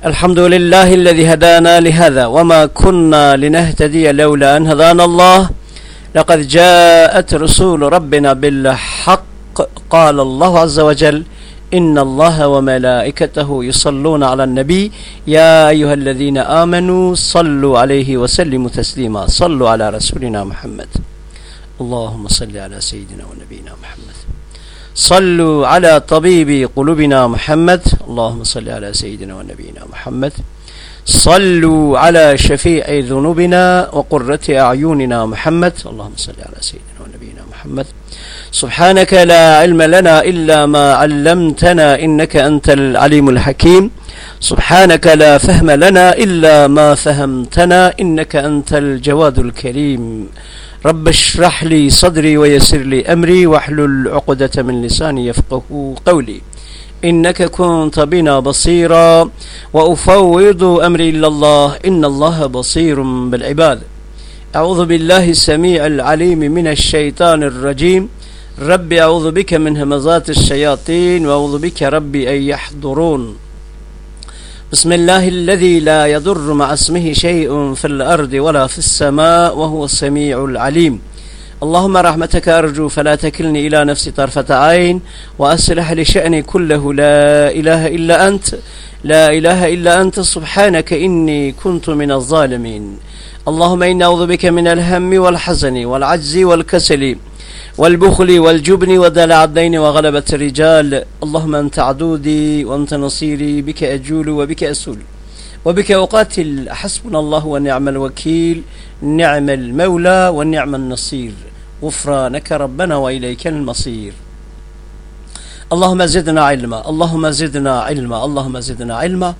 الحمد لله الذي هدانا لهذا وما كنا لنهتدي لولا أن هدانا الله. لقد جاءت رسول ربنا بالحق. قال الله عز وجل إن الله وملائكته يصلون على النبي. يا أيها الذين آمنوا صلوا عليه وسلموا تسليما. صلوا على رسولنا محمد. اللهم صل على سيدنا ونبينا محمد. صلوا على طبيب قلوبنا محمد. اللهم صل على سيدنا ونبينا محمد. صلوا على شفيع ذنوبنا وقرة أعيننا محمد. اللهم صل على سيدنا ونبينا محمد. سبحانك لا علم لنا إلا ما علمتنا إنك أنت العليم الحكيم. سبحانك لا فهم لنا إلا ما فهمتنا إنك أنت الجواد الكريم. رب اشرح لي صدري ويسر لي أمري واحلل عقدة من لساني يفقه قولي. إنك كنت بنا بصيرا وأفوض أمري إلى الله. إن الله بصير بالعباد. أعوذ بالله السميع العليم من الشيطان الرجيم. ربي أعوذ بك من همزات الشياطين وأعوذ بك ربي أن يحضرون. بسم الله الذي لا يضر مع اسمه شيء في الأرض ولا في السماء وهو السميع العليم. اللهم رحمتك أرجو فلا تكلني إلى نفسي طرفة عين وأصلح لشأني كله. لا إله إلا أنت لا إله إلا أنت سبحانك إني كنت من الظالمين. اللهم إني أعوذ بك من الهم والحزن والعجز والكسل والبخل والجبن ودلع الدين وغلبة الرجال. اللهم أنت عدودي وأنت نصيري. بك أجول وبك أسول. وبك أقاتل. حسبنا الله ونعم الوكيل. نعم المولى ونعم النصير. غفرانك ربنا وإليك المصير. اللهم زدنا علما. اللهم زدنا علما. اللهم زدنا علما.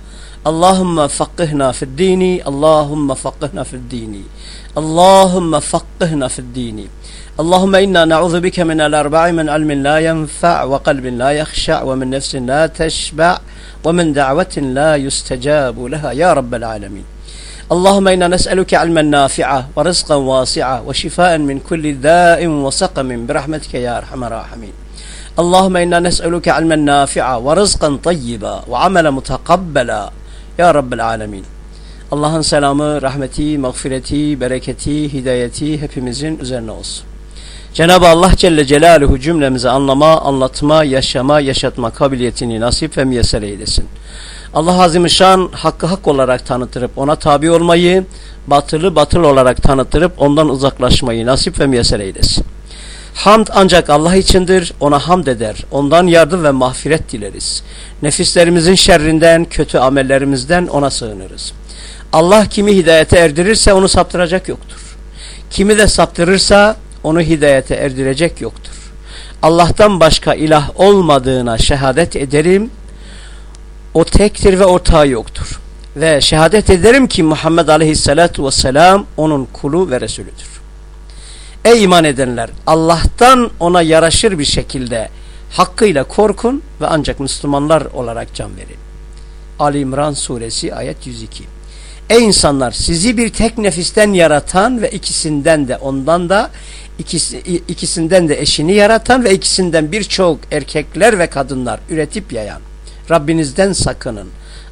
اللهم فقهنا في الدين. اللهم فقهنا في الدين. اللهم فقهنا في الدين. اللهم إنا نعوذ بك من الأربع من علم لا ينفع وقلب لا يخشع ومن نفس لا تشبع ومن دعوة لا يستجاب لها يا رب العالمين اللهم إنا نسألك علما نافعا ورزقا واسعا وشفاء من كل داء وسقم برحمتك يا أرحم الراحمين اللهم إنا نسألك علما نافعا ورزقا طيبا وعملا متقبلا Ya Rabbel Alemin. Allah'ın selamı, rahmeti, mağfireti, bereketi, hidayeti hepimizin üzerine olsun. Cenab-ı Allah Celle Celaluhu cümlemize anlama, anlatma, yaşama, yaşatma kabiliyetini nasip ve müyesser eylesin. Allah Azimüşşan hakkı hak olarak tanıtırıp ona tabi olmayı, batılı batıl olarak tanıtırıp ondan uzaklaşmayı nasip ve müyesser eylesin. Hamd ancak Allah içindir, ona hamd eder, ondan yardım ve mağfiret dileriz. Nefislerimizin şerrinden, kötü amellerimizden ona sığınırız. Allah kimi hidayete erdirirse onu saptıracak yoktur. Kimi de saptırırsa onu hidayete erdirecek yoktur. Allah'tan başka ilah olmadığına şehadet ederim. O tektir ve ortağı yoktur. Ve şehadet ederim ki Muhammed Aleyhisselatü Vesselam onun kulu ve Resulüdür. Ey iman edenler Allah'tan ona yaraşır bir şekilde hakkıyla korkun ve ancak Müslümanlar olarak can verin. Ali İmran suresi ayet 102. Ey insanlar sizi bir tek nefisten yaratan ve ikisinden de ondan da ikisi, ikisinden de eşini yaratan ve ikisinden birçok erkekler ve kadınlar üretip yayan Rabbinizden sakının.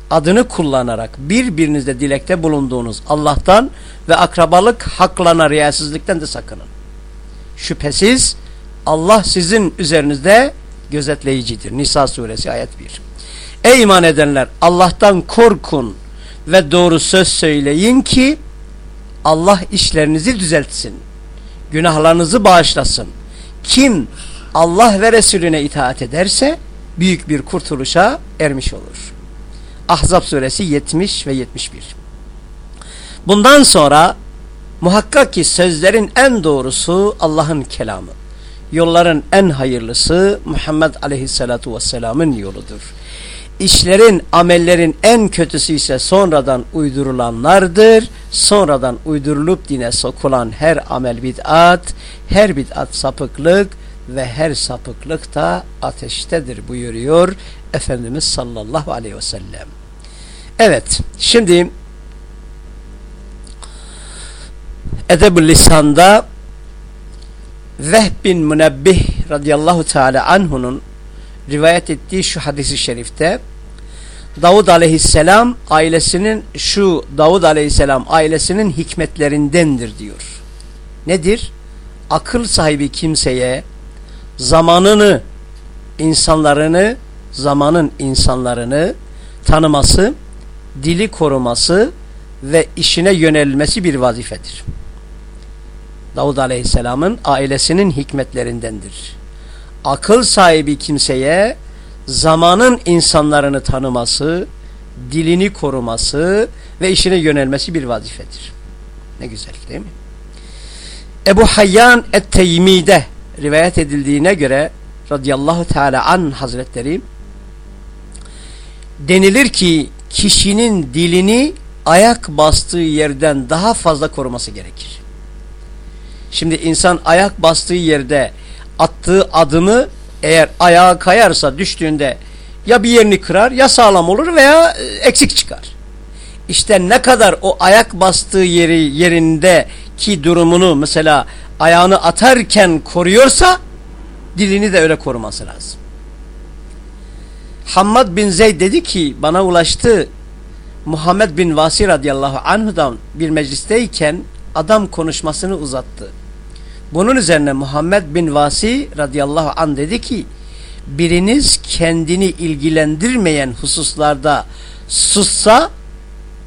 Adını kullanarak birbirinizde dilekte bulunduğunuz Allah'tan ve akrabalık haklarına riyasızlıktan da sakının. Şüphesiz Allah sizin üzerinizde gözetleyicidir. Nisa suresi ayet 1. Ey iman edenler Allah'tan korkun ve doğru söz söyleyin ki Allah işlerinizi düzeltsin. Günahlarınızı bağışlasın. Kim Allah ve Resulüne itaat ederse büyük bir kurtuluşa ermiş olur. Ahzab suresi 70 ve 71. Bundan sonra muhakkak ki sözlerin en doğrusu Allah'ın kelamı. Yolların en hayırlısı Muhammed aleyhissalatu vesselamın yoludur. İşlerin, amellerin en kötüsü ise sonradan uydurulanlardır. Sonradan uydurulup dine sokulan her amel bid'at, her bid'at sapıklık ve her sapıklık da ateştedir buyuruyor Efendimiz sallallahu aleyhi ve sellem. Evet, şimdi Edeb-ül Lisan'da Vehb bin Münebbih radıyallahu teala anhunun rivayet ettiği şu hadisi şerifte Davud aleyhisselam ailesinin şu Davud aleyhisselam ailesinin hikmetlerindendir diyor. Nedir? Akıl sahibi kimseye zamanını insanlarını zamanın insanlarını tanıması, dili koruması ve işine yönelmesi bir vazifedir. Davud Aleyhisselam'ın ailesinin hikmetlerindendir. Akıl sahibi kimseye zamanın insanlarını tanıması, dilini koruması ve işine yönelmesi bir vazifedir. Ne güzel değil mi? Ebu Hayyan Et-Teymi'de rivayet edildiğine göre radıyallahu teala an hazretleri denilir ki kişinin dilini ayak bastığı yerden daha fazla koruması gerekir. Şimdi insan ayak bastığı yerde attığı adımı eğer ayağa kayarsa düştüğünde ya bir yerini kırar ya sağlam olur veya e, eksik çıkar. İşte ne kadar o ayak bastığı yeri yerindeki durumunu mesela ayağını atarken koruyorsa dilini de öyle koruması lazım. Hammad bin Zeyd dedi ki bana ulaştı Muhammed bin Vasi radıyallahu anhudan bir meclisteyken adam konuşmasını uzattı. Bunun üzerine Muhammed bin Vasi radıyallahu an dedi ki biriniz kendini ilgilendirmeyen hususlarda sussa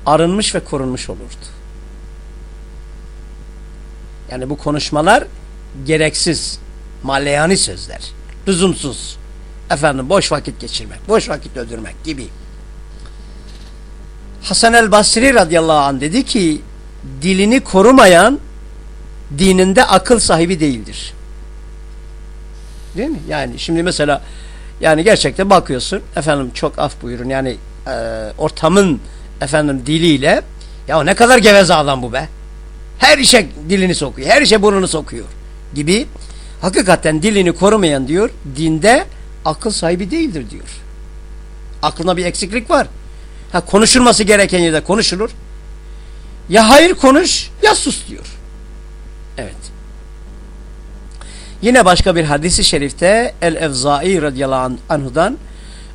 arınmış ve korunmuş olurdu. Yani bu konuşmalar gereksiz, maleyani sözler, lüzumsuz, efendim boş vakit geçirmek, boş vakit öldürmek gibi. Hasan el Basri radıyallahu anh dedi ki dilini korumayan dininde akıl sahibi değildir. Değil mi? Yani şimdi mesela yani gerçekten bakıyorsun efendim çok af buyurun yani e, ortamın efendim diliyle ya ne kadar geveze adam bu be. Her işe dilini sokuyor. Her işe burnunu sokuyor gibi. Hakikaten dilini korumayan diyor dinde akıl sahibi değildir diyor. Aklına bir eksiklik var. Ha, konuşulması gereken yerde konuşulur. Ya hayır konuş ya sus diyor. Evet. Yine başka bir hadisi şerifte El-Evzai radıyallahu anhudan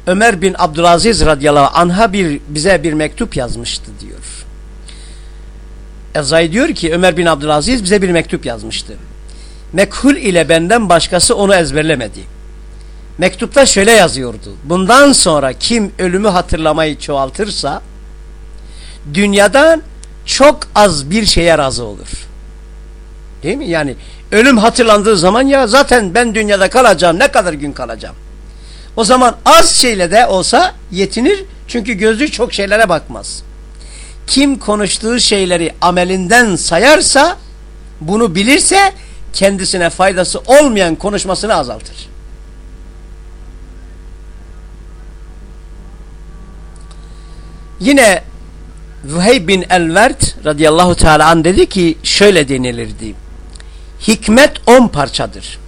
Ömer bin Abdülaziz radıyallahu anha bir, bize bir mektup yazmıştı diyor. Evzai diyor ki Ömer bin Abdülaziz bize bir mektup yazmıştı. Mekhul ile benden başkası onu ezberlemedi. Mektupta şöyle yazıyordu. Bundan sonra kim ölümü hatırlamayı çoğaltırsa dünyadan çok az bir şeye razı olur. Değil mi? Yani ölüm hatırlandığı zaman ya zaten ben dünyada kalacağım ne kadar gün kalacağım. O zaman az şeyle de olsa yetinir çünkü gözü çok şeylere bakmaz. Kim konuştuğu şeyleri amelinden sayarsa bunu bilirse kendisine faydası olmayan konuşmasını azaltır. Yine Vüheyb bin Elvert radıyallahu teala an dedi ki şöyle denilirdi. Hikmet on parçadır.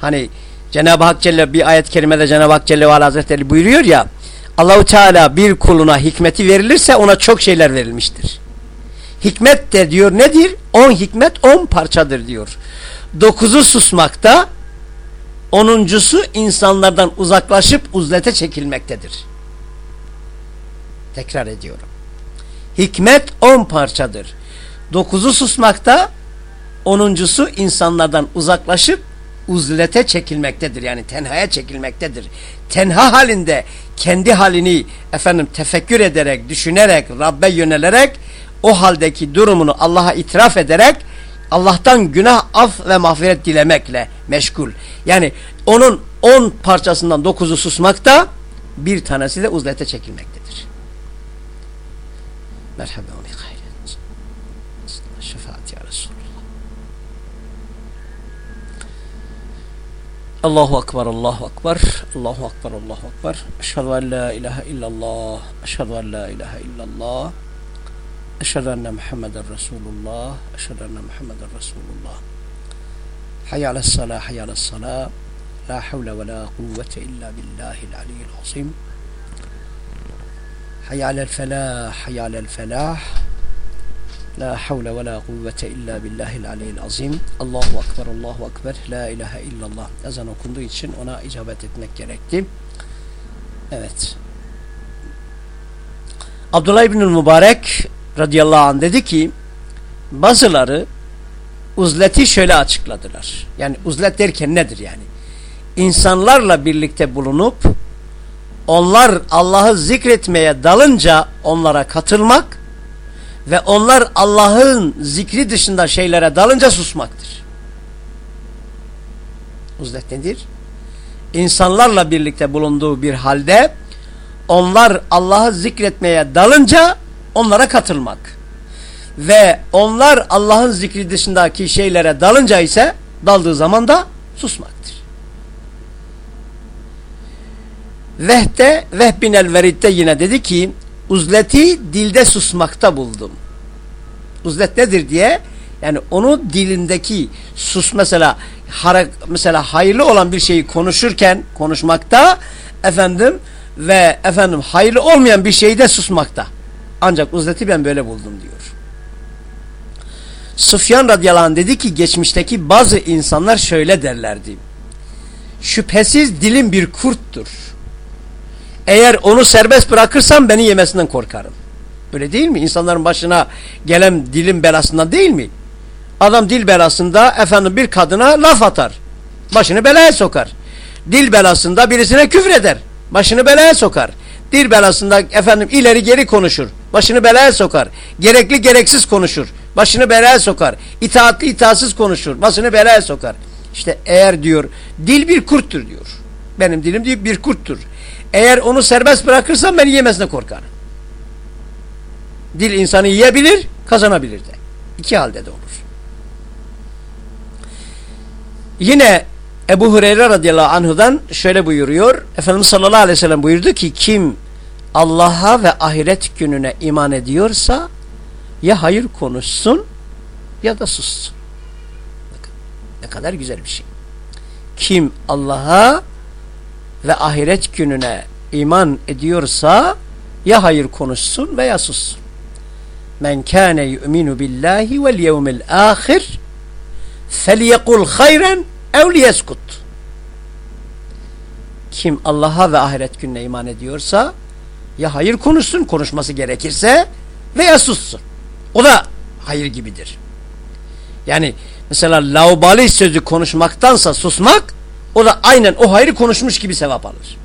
Hani Cenab-ı Hak Celle bir ayet-i kerimede Cenab-ı Hak Celle ve Hazretleri buyuruyor ya Allahu Teala bir kuluna hikmeti verilirse ona çok şeyler verilmiştir. Hikmet de diyor nedir? On hikmet on parçadır diyor. Dokuzu susmakta, onuncusu insanlardan uzaklaşıp uzlete çekilmektedir. Tekrar ediyorum. Hikmet on parçadır. Dokuzu susmakta, onuncusu insanlardan uzaklaşıp uzlete çekilmektedir. Yani tenhaya çekilmektedir. Tenha halinde kendi halini efendim tefekkür ederek, düşünerek, Rabbe yönelerek o haldeki durumunu Allah'a itiraf ederek Allah'tan günah af ve mağfiret dilemekle meşgul. Yani onun on parçasından dokuzu susmakta bir tanesi de uzlete çekilmektedir. Merhaba ve hayret. Şefaat ya Resulullah. Allahu Akbar, Allahu Akbar, Allahu Akbar, Allahu Akbar. Eşhedü en la ilahe illallah, eşhedü en la ilahe illallah. Eşhedü enne Muhammeden Resulullah. Eşhedü enne Muhammeden Resulullah. Hayy alel salah, hayy alel salah. La havle ve la kuvvete illa billahil aliyyil azim. Hayy alel felah, hayy alel felah. La havle ve la kuvvete illa billahil aliyyil azim. Allahu Ekber, Allahu Ekber. La ilahe illallah. Ezan okunduğu için ona icabet etmek gerekti. Evet. Abdullah İbnül Mübarek radıyallahu anh dedi ki bazıları uzleti şöyle açıkladılar. Yani uzlet derken nedir yani? İnsanlarla birlikte bulunup onlar Allah'ı zikretmeye dalınca onlara katılmak ve onlar Allah'ın zikri dışında şeylere dalınca susmaktır. Uzlet nedir? İnsanlarla birlikte bulunduğu bir halde onlar Allah'ı zikretmeye dalınca onlara katılmak. Ve onlar Allah'ın zikri dışındaki şeylere dalınca ise daldığı zaman da susmaktır. Vehde Vehbinel Verid'de yine dedi ki uzleti dilde susmakta buldum. Uzlet nedir diye yani onu dilindeki sus mesela mesela hayırlı olan bir şeyi konuşurken konuşmakta efendim ve efendim hayırlı olmayan bir şeyde susmakta. Ancak uzleti ben böyle buldum diyor. Sufyan radıyallahu anh dedi ki geçmişteki bazı insanlar şöyle derlerdi. Şüphesiz dilim bir kurttur. Eğer onu serbest bırakırsam beni yemesinden korkarım. Öyle değil mi? İnsanların başına gelen dilim belasından değil mi? Adam dil belasında efendim bir kadına laf atar. Başını belaya sokar. Dil belasında birisine küfür eder. Başını belaya sokar. Dil belasında efendim ileri geri konuşur. Başını belaya sokar. Gerekli gereksiz konuşur. Başını belaya sokar. İtaatli itaatsız konuşur. Başını belaya sokar. İşte eğer diyor dil bir kurttur diyor. Benim dilim diyor bir kurttur. Eğer onu serbest bırakırsam beni yemesine korkarım. Dil insanı yiyebilir, kazanabilir de. İki halde de olur. Yine Ebu Hureyre radıyallahu anhudan şöyle buyuruyor. Efendimiz sallallahu aleyhi ve sellem buyurdu ki kim Allah'a ve ahiret gününe iman ediyorsa ya hayır konuşsun ya da sussun. Bakın ne kadar güzel bir şey. Kim Allah'a ve ahiret gününe iman ediyorsa ya hayır konuşsun veya sussun. Men kâne yu'minu billahi vel yevmil ahir felyekul hayren ev liyeskut. Kim Allah'a ve ahiret gününe iman ediyorsa ya hayır konuşsun konuşması gerekirse veya sussun. O da hayır gibidir. Yani mesela laubali sözü konuşmaktansa susmak o da aynen o hayrı konuşmuş gibi sevap alır.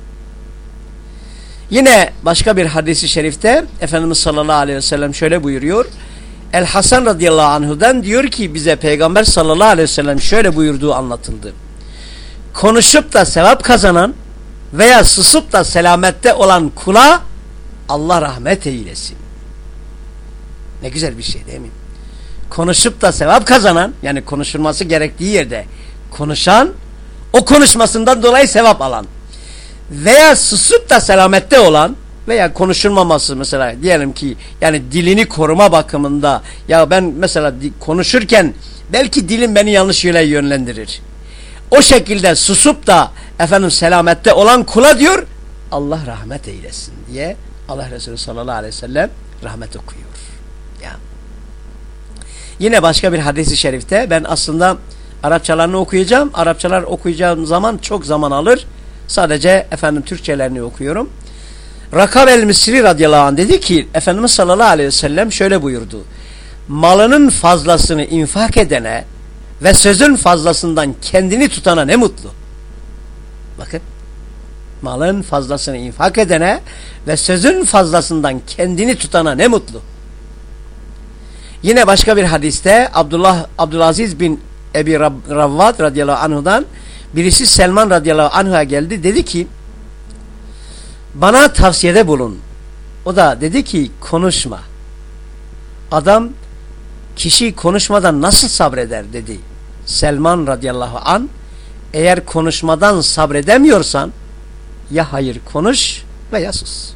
Yine başka bir hadisi şerifte Efendimiz sallallahu aleyhi ve sellem şöyle buyuruyor. El Hasan radıyallahu anhudan diyor ki bize Peygamber sallallahu aleyhi ve sellem şöyle buyurduğu anlatıldı. Konuşup da sevap kazanan veya susup da selamette olan kula Allah rahmet eylesin. Ne güzel bir şey değil mi? Konuşup da sevap kazanan yani konuşulması gerektiği yerde konuşan o konuşmasından dolayı sevap alan veya susup da selamette olan veya konuşulmaması mesela diyelim ki yani dilini koruma bakımında ya ben mesela konuşurken belki dilim beni yanlış yöne yönlendirir. O şekilde susup da efendim selamette olan kula diyor Allah rahmet eylesin diye Allah Resulü sallallahu aleyhi ve sellem rahmet okuyor. Ya. Yine başka bir hadisi şerifte ben aslında Arapçalarını okuyacağım. Arapçalar okuyacağım zaman çok zaman alır. Sadece efendim Türkçelerini okuyorum. Rakab el-Misri radıyallahu anh dedi ki Efendimiz sallallahu aleyhi ve sellem şöyle buyurdu. Malının fazlasını infak edene ve sözün fazlasından kendini tutana ne mutlu. Bakın malın fazlasını infak edene ve sözün fazlasından kendini tutana ne mutlu. Yine başka bir hadiste Abdullah Abdülaziz bin Ebi Rab, Ravvat radıyallahu anhudan birisi Selman radıyallahu anhu'a geldi. Dedi ki bana tavsiyede bulun. O da dedi ki konuşma. Adam kişi konuşmadan nasıl sabreder dedi. Selman radıyallahu an eğer konuşmadan sabredemiyorsan ya hayır konuş veya sus.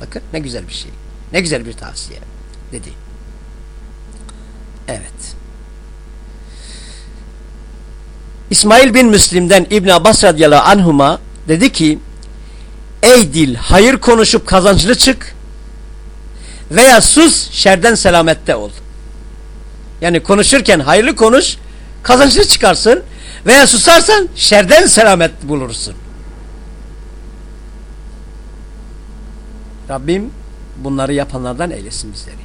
Bakın ne güzel bir şey. Ne güzel bir tavsiye dedi. Evet. İsmail bin Müslim'den İbn Abbas radıyallahu anhuma dedi ki Ey dil hayır konuşup kazançlı çık veya sus şerden selamette ol. Yani konuşurken hayırlı konuş kazançlı çıkarsın veya susarsan şerden selamet bulursun. Rabbim bunları yapanlardan eylesin bizleri.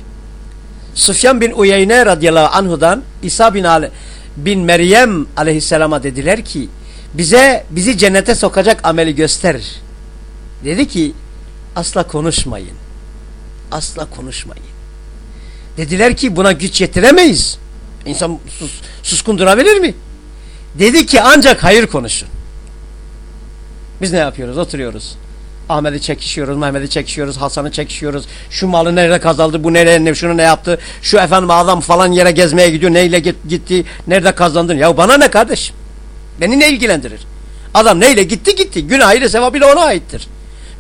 Sufyan bin Uyeyne radıyallahu anhudan İsa bin, Ali, bin Meryem aleyhisselama dediler ki bize bizi cennete sokacak ameli göster. Dedi ki asla konuşmayın. Asla konuşmayın. Dediler ki buna güç yetiremeyiz. İnsan sus, suskun durabilir mi? Dedi ki ancak hayır konuşun. Biz ne yapıyoruz? Oturuyoruz. Ahmet'i çekişiyoruz, Mehmet'i çekişiyoruz, Hasan'ı çekişiyoruz. Şu malı nerede kazandı, bu nereye, ne, şunu ne yaptı, şu efendim adam falan yere gezmeye gidiyor, neyle gitti, nerede kazandın? Ya bana ne kardeşim? Beni ne ilgilendirir? Adam neyle gitti gitti, günahıyla sevabıyla ona aittir.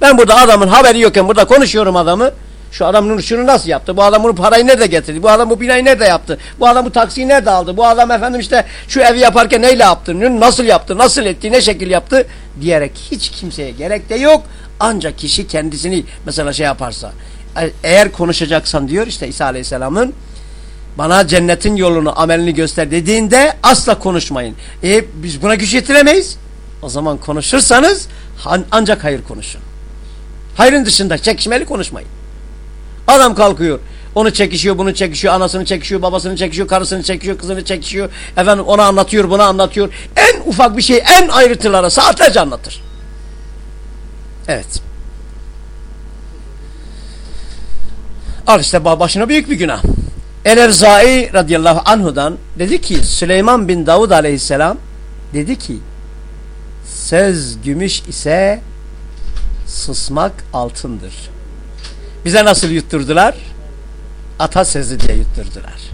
Ben burada adamın haberi yokken burada konuşuyorum adamı. Şu adam şunu nasıl yaptı? Bu adam bunu parayı nerede getirdi? Bu adam bu binayı nerede yaptı? Bu adam bu taksiyi nerede aldı? Bu adam efendim işte şu evi yaparken neyle yaptı? Nasıl yaptı? Nasıl etti? Ne şekil yaptı? Diyerek hiç kimseye gerek de yok. Ancak kişi kendisini mesela şey yaparsa e, eğer konuşacaksan diyor işte İsa Aleyhisselam'ın bana cennetin yolunu amelini göster dediğinde asla konuşmayın. E biz buna güç yetiremeyiz. O zaman konuşursanız ancak hayır konuşun. Hayrın dışında çekişmeli konuşmayın. Adam kalkıyor. Onu çekişiyor, bunu çekişiyor, anasını çekişiyor, babasını çekişiyor, karısını çekişiyor, kızını çekişiyor. Efendim ona anlatıyor, buna anlatıyor. En ufak bir şey, en ayrıntılara saatlerce anlatır. Evet. Al işte başına büyük bir günah. El-Erzai radıyallahu anhudan dedi ki Süleyman bin Davud aleyhisselam dedi ki söz gümüş ise susmak altındır. Bize nasıl yutturdular? Atasözü diye yutturdular.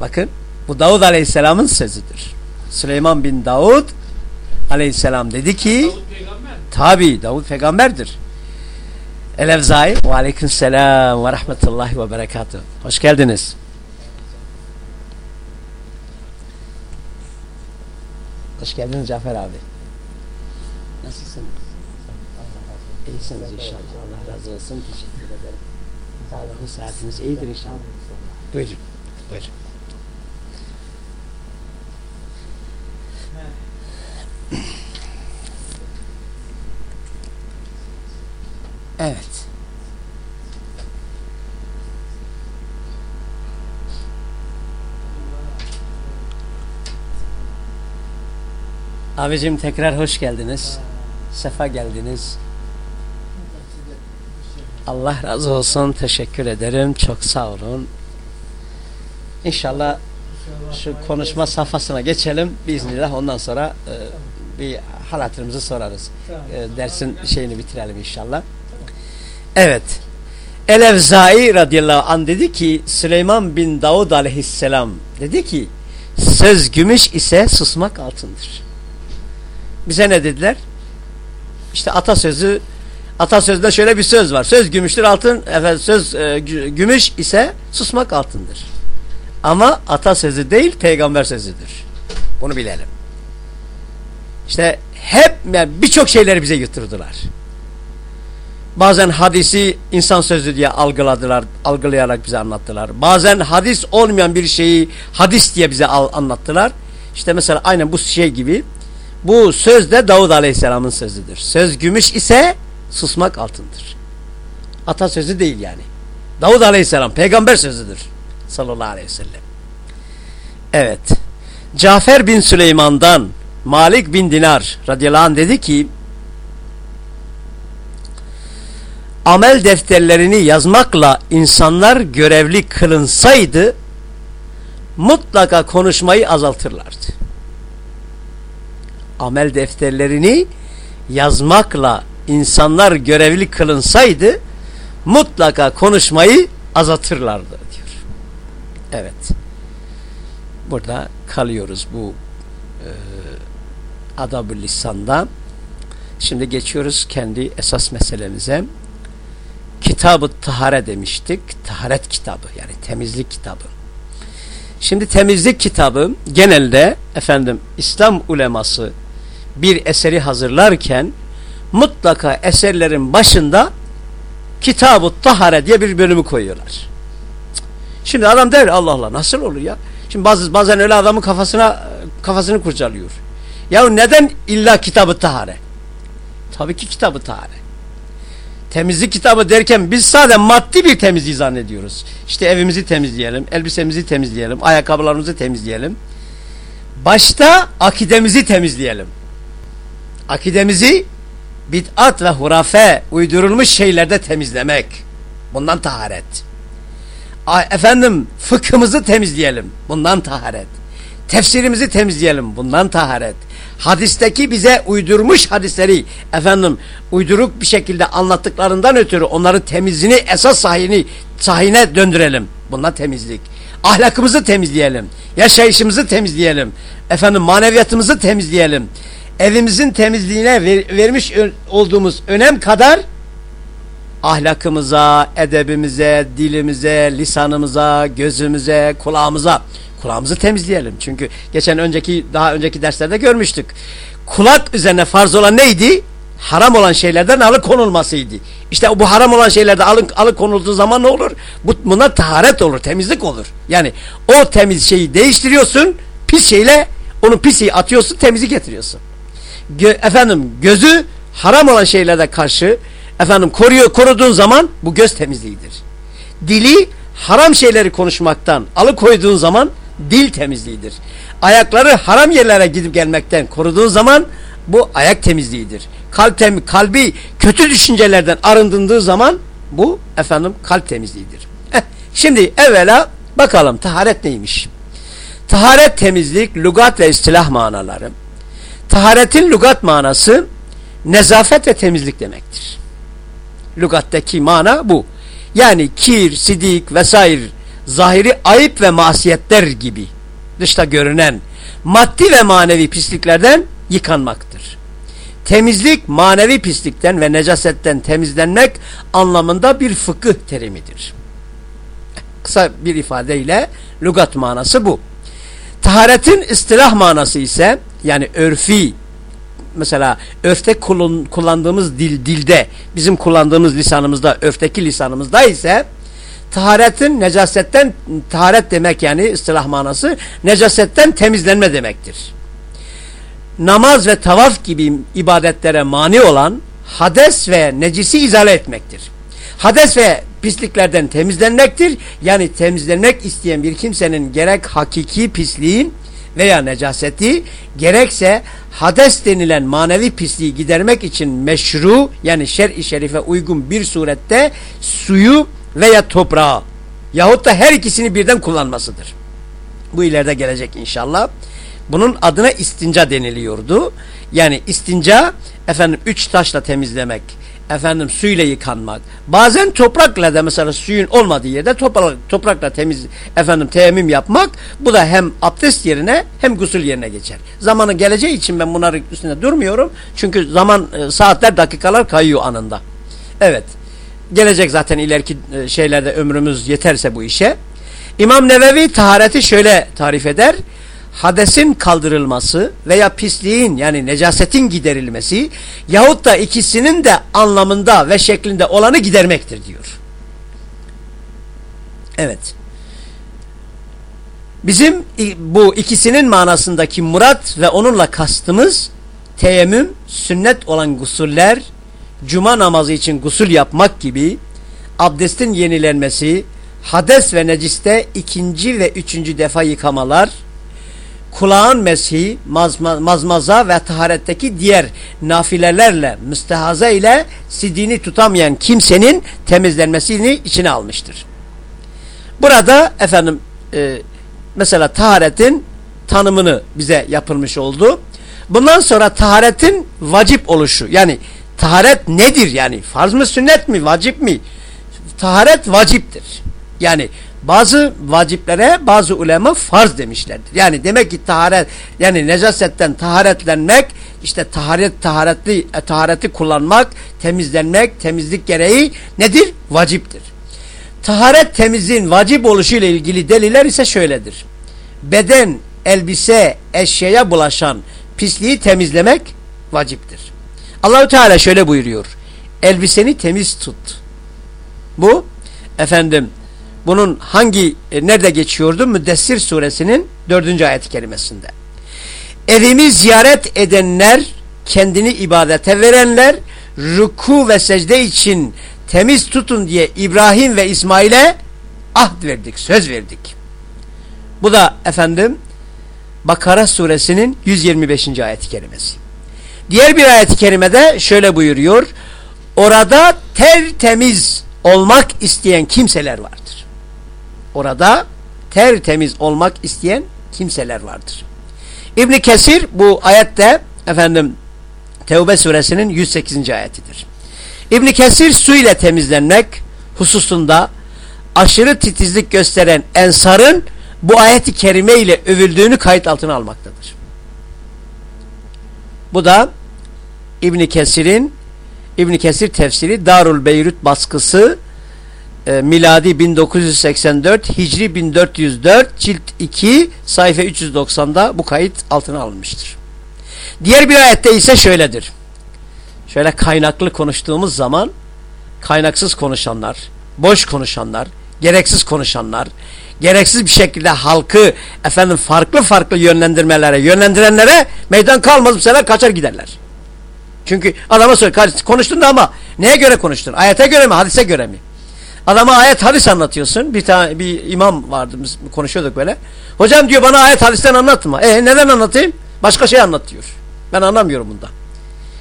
Bakın bu Davud aleyhisselamın sözüdür. Süleyman bin Davud aleyhisselam dedi ki tabi Davud peygamberdir. Elevzai ve aleyküm selam ve rahmetullahi ve berekatuhu. Hoş geldiniz. Hoş geldiniz Cafer abi. Nasılsınız? İyisiniz inşallah. Allah razı olsun. Teşekkür ederim. Sağlığınız, saatiniz iyidir inşallah. Buyurun. Buyurun. Evet. Abicim tekrar hoş geldiniz. Sefa geldiniz. Allah razı olsun. Teşekkür ederim. Çok sağ olun. İnşallah şu konuşma safhasına geçelim. Biiznillah ondan sonra e, bir hal sorarız. E, dersin şeyini bitirelim inşallah. Evet. Elevzai radıyallahu an dedi ki Süleyman bin Davud aleyhisselam dedi ki söz gümüş ise susmak altındır. Bize ne dediler? İşte atasözü atasözünde şöyle bir söz var. Söz gümüştür altın efendim söz e, gümüş ise susmak altındır. Ama atasözü değil peygamber sözüdür. Bunu bilelim. İşte hep yani birçok şeyleri bize yuturdular. Bazen hadisi insan sözü diye algıladılar, algılayarak bize anlattılar. Bazen hadis olmayan bir şeyi hadis diye bize anlattılar. İşte mesela aynen bu şey gibi. Bu söz de Davud Aleyhisselam'ın sözüdür. Söz gümüş ise susmak altındır. Atasözü değil yani. Davud Aleyhisselam peygamber sözüdür. Sallallahu aleyhi ve sellem. Evet. Cafer bin Süleyman'dan Malik bin Dinar radıyallahu anh dedi ki amel defterlerini yazmakla insanlar görevli kılınsaydı mutlaka konuşmayı azaltırlardı. Amel defterlerini yazmakla insanlar görevli kılınsaydı mutlaka konuşmayı azaltırlardı diyor. Evet. Burada kalıyoruz bu e, adab-ı lisanda. Şimdi geçiyoruz kendi esas meselemize. Kitab-ı tahare demiştik. Taharet kitabı yani temizlik kitabı. Şimdi temizlik kitabı genelde efendim İslam uleması bir eseri hazırlarken mutlaka eserlerin başında Kitab-ı Tahare diye bir bölümü koyuyorlar. Şimdi adam der Allah Allah nasıl olur ya? Şimdi bazı, bazen öyle adamın kafasına kafasını kurcalıyor. Ya neden illa Kitab-ı Tahare? Tabii ki Kitab-ı Tahare. Temizlik kitabı derken biz sadece maddi bir temizliği zannediyoruz. İşte evimizi temizleyelim, elbisemizi temizleyelim, ayakkabılarımızı temizleyelim. Başta akidemizi temizleyelim. Akidemizi bid'at ve hurafe uydurulmuş şeylerde temizlemek. Bundan taharet. Efendim fıkhımızı temizleyelim. Bundan taharet. Tefsirimizi temizleyelim. Bundan taharet hadisteki bize uydurmuş hadisleri efendim uyduruk bir şekilde anlattıklarından ötürü onları temizliğini esas sahini sahine döndürelim. Bunlar temizlik. Ahlakımızı temizleyelim. Yaşayışımızı temizleyelim. Efendim maneviyatımızı temizleyelim. Evimizin temizliğine ver, vermiş olduğumuz önem kadar ahlakımıza, edebimize, dilimize, lisanımıza, gözümüze, kulağımıza Kulağımızı temizleyelim. Çünkü geçen önceki daha önceki derslerde görmüştük. Kulak üzerine farz olan neydi? Haram olan şeylerden alıkonulmasıydı. İşte bu haram olan şeylerde alın, alıkonulduğu zaman ne olur? Bu, buna taharet olur, temizlik olur. Yani o temiz şeyi değiştiriyorsun, pis şeyle onu pisi atıyorsun, temizi getiriyorsun. Gö, efendim gözü haram olan şeylere karşı efendim koruyor, koruduğun zaman bu göz temizliğidir. Dili haram şeyleri konuşmaktan alıkoyduğun zaman dil temizliğidir. Ayakları haram yerlere gidip gelmekten koruduğun zaman bu ayak temizliğidir. Kalp tem kalbi kötü düşüncelerden arındırdığı zaman bu efendim kalp temizliğidir. Eh, şimdi evvela bakalım taharet neymiş? Taharet temizlik, lugat ve istilah manaları. Taharetin lugat manası nezafet ve temizlik demektir. Lugattaki mana bu. Yani kir, sidik vesaire zahiri ayıp ve masiyetler gibi dışta görünen maddi ve manevi pisliklerden yıkanmaktır. Temizlik manevi pislikten ve necasetten temizlenmek anlamında bir fıkıh terimidir. Kısa bir ifadeyle lugat manası bu. Taharetin istilah manası ise yani örfi mesela örfte kullandığımız dil dilde bizim kullandığımız lisanımızda örfteki lisanımızda ise taharetin necasetten taharet demek yani istilah manası necasetten temizlenme demektir. Namaz ve tavaf gibi ibadetlere mani olan hades ve necisi izale etmektir. Hades ve pisliklerden temizlenmektir. Yani temizlenmek isteyen bir kimsenin gerek hakiki pisliğin veya necaseti gerekse hades denilen manevi pisliği gidermek için meşru yani şer-i şerife uygun bir surette suyu veya toprağı yahut da her ikisini birden kullanmasıdır. Bu ileride gelecek inşallah. Bunun adına istinca deniliyordu. Yani istinca efendim üç taşla temizlemek, efendim suyla yıkanmak. Bazen toprakla da mesela suyun olmadığı yerde toprak, toprakla temiz efendim teyemmüm yapmak. Bu da hem abdest yerine hem gusül yerine geçer. Zamanı geleceği için ben bunların üstünde durmuyorum. Çünkü zaman e, saatler dakikalar kayıyor anında. Evet gelecek zaten ileriki e, şeylerde ömrümüz yeterse bu işe. İmam Nevevi tahareti şöyle tarif eder. Hadesin kaldırılması veya pisliğin yani necasetin giderilmesi yahut da ikisinin de anlamında ve şeklinde olanı gidermektir diyor. Evet. Bizim bu ikisinin manasındaki murat ve onunla kastımız teyemmüm, sünnet olan gusuller, cuma namazı için gusul yapmak gibi abdestin yenilenmesi, hades ve neciste ikinci ve üçüncü defa yıkamalar, kulağın meshi, mazma, mazmaza ve taharetteki diğer nafilelerle, müstehaza ile sidini tutamayan kimsenin temizlenmesini içine almıştır. Burada efendim e, mesela taharetin tanımını bize yapılmış oldu. Bundan sonra taharetin vacip oluşu yani taharet nedir yani farz mı sünnet mi vacip mi? Taharet vaciptir. Yani bazı vaciplere bazı ulema farz demişlerdir. Yani demek ki taharet yani necasetten taharetlenmek işte taharet taharetli e, tahareti kullanmak, temizlenmek, temizlik gereği nedir? Vaciptir. Taharet temizliğin vacip oluşu ile ilgili deliller ise şöyledir. Beden, elbise, eşyaya bulaşan pisliği temizlemek vaciptir. Allahü Teala şöyle buyuruyor. Elbiseni temiz tut. Bu efendim bunun hangi e, nerede geçiyordu? Müddessir suresinin dördüncü ayet kelimesinde. Evimi ziyaret edenler, kendini ibadete verenler, ruku ve secde için temiz tutun diye İbrahim ve İsmail'e ahd verdik, söz verdik. Bu da efendim Bakara suresinin 125. ayet-i kerimesi. Diğer bir ayet-i kerimede şöyle buyuruyor. Orada tertemiz olmak isteyen kimseler vardır. Orada tertemiz olmak isteyen kimseler vardır. İbn Kesir bu ayette efendim Tevbe suresinin 108. ayetidir. İbn Kesir su ile temizlenmek hususunda aşırı titizlik gösteren ensarın bu ayeti kerime ile övüldüğünü kayıt altına almaktadır. Bu da İbn Kesir'in İbn Kesir tefsiri Darul Beyrut baskısı e, miladi 1984 Hicri 1404 cilt 2 sayfa 390'da bu kayıt altına alınmıştır. Diğer bir ayette ise şöyledir. Şöyle kaynaklı konuştuğumuz zaman kaynaksız konuşanlar, boş konuşanlar, gereksiz konuşanlar, gereksiz bir şekilde halkı efendim farklı farklı yönlendirmelere, yönlendirenlere meydan kalmaz bu sefer kaçar giderler. Çünkü adama söyle konuştun da ama neye göre konuştun? Ayete göre mi, hadise göre mi? Adama ayet hadis anlatıyorsun. Bir tane bir imam vardı biz konuşuyorduk böyle. Hocam diyor bana ayet hadisten anlatma. E neden anlatayım? Başka şey anlatıyor. Ben anlamıyorum bundan.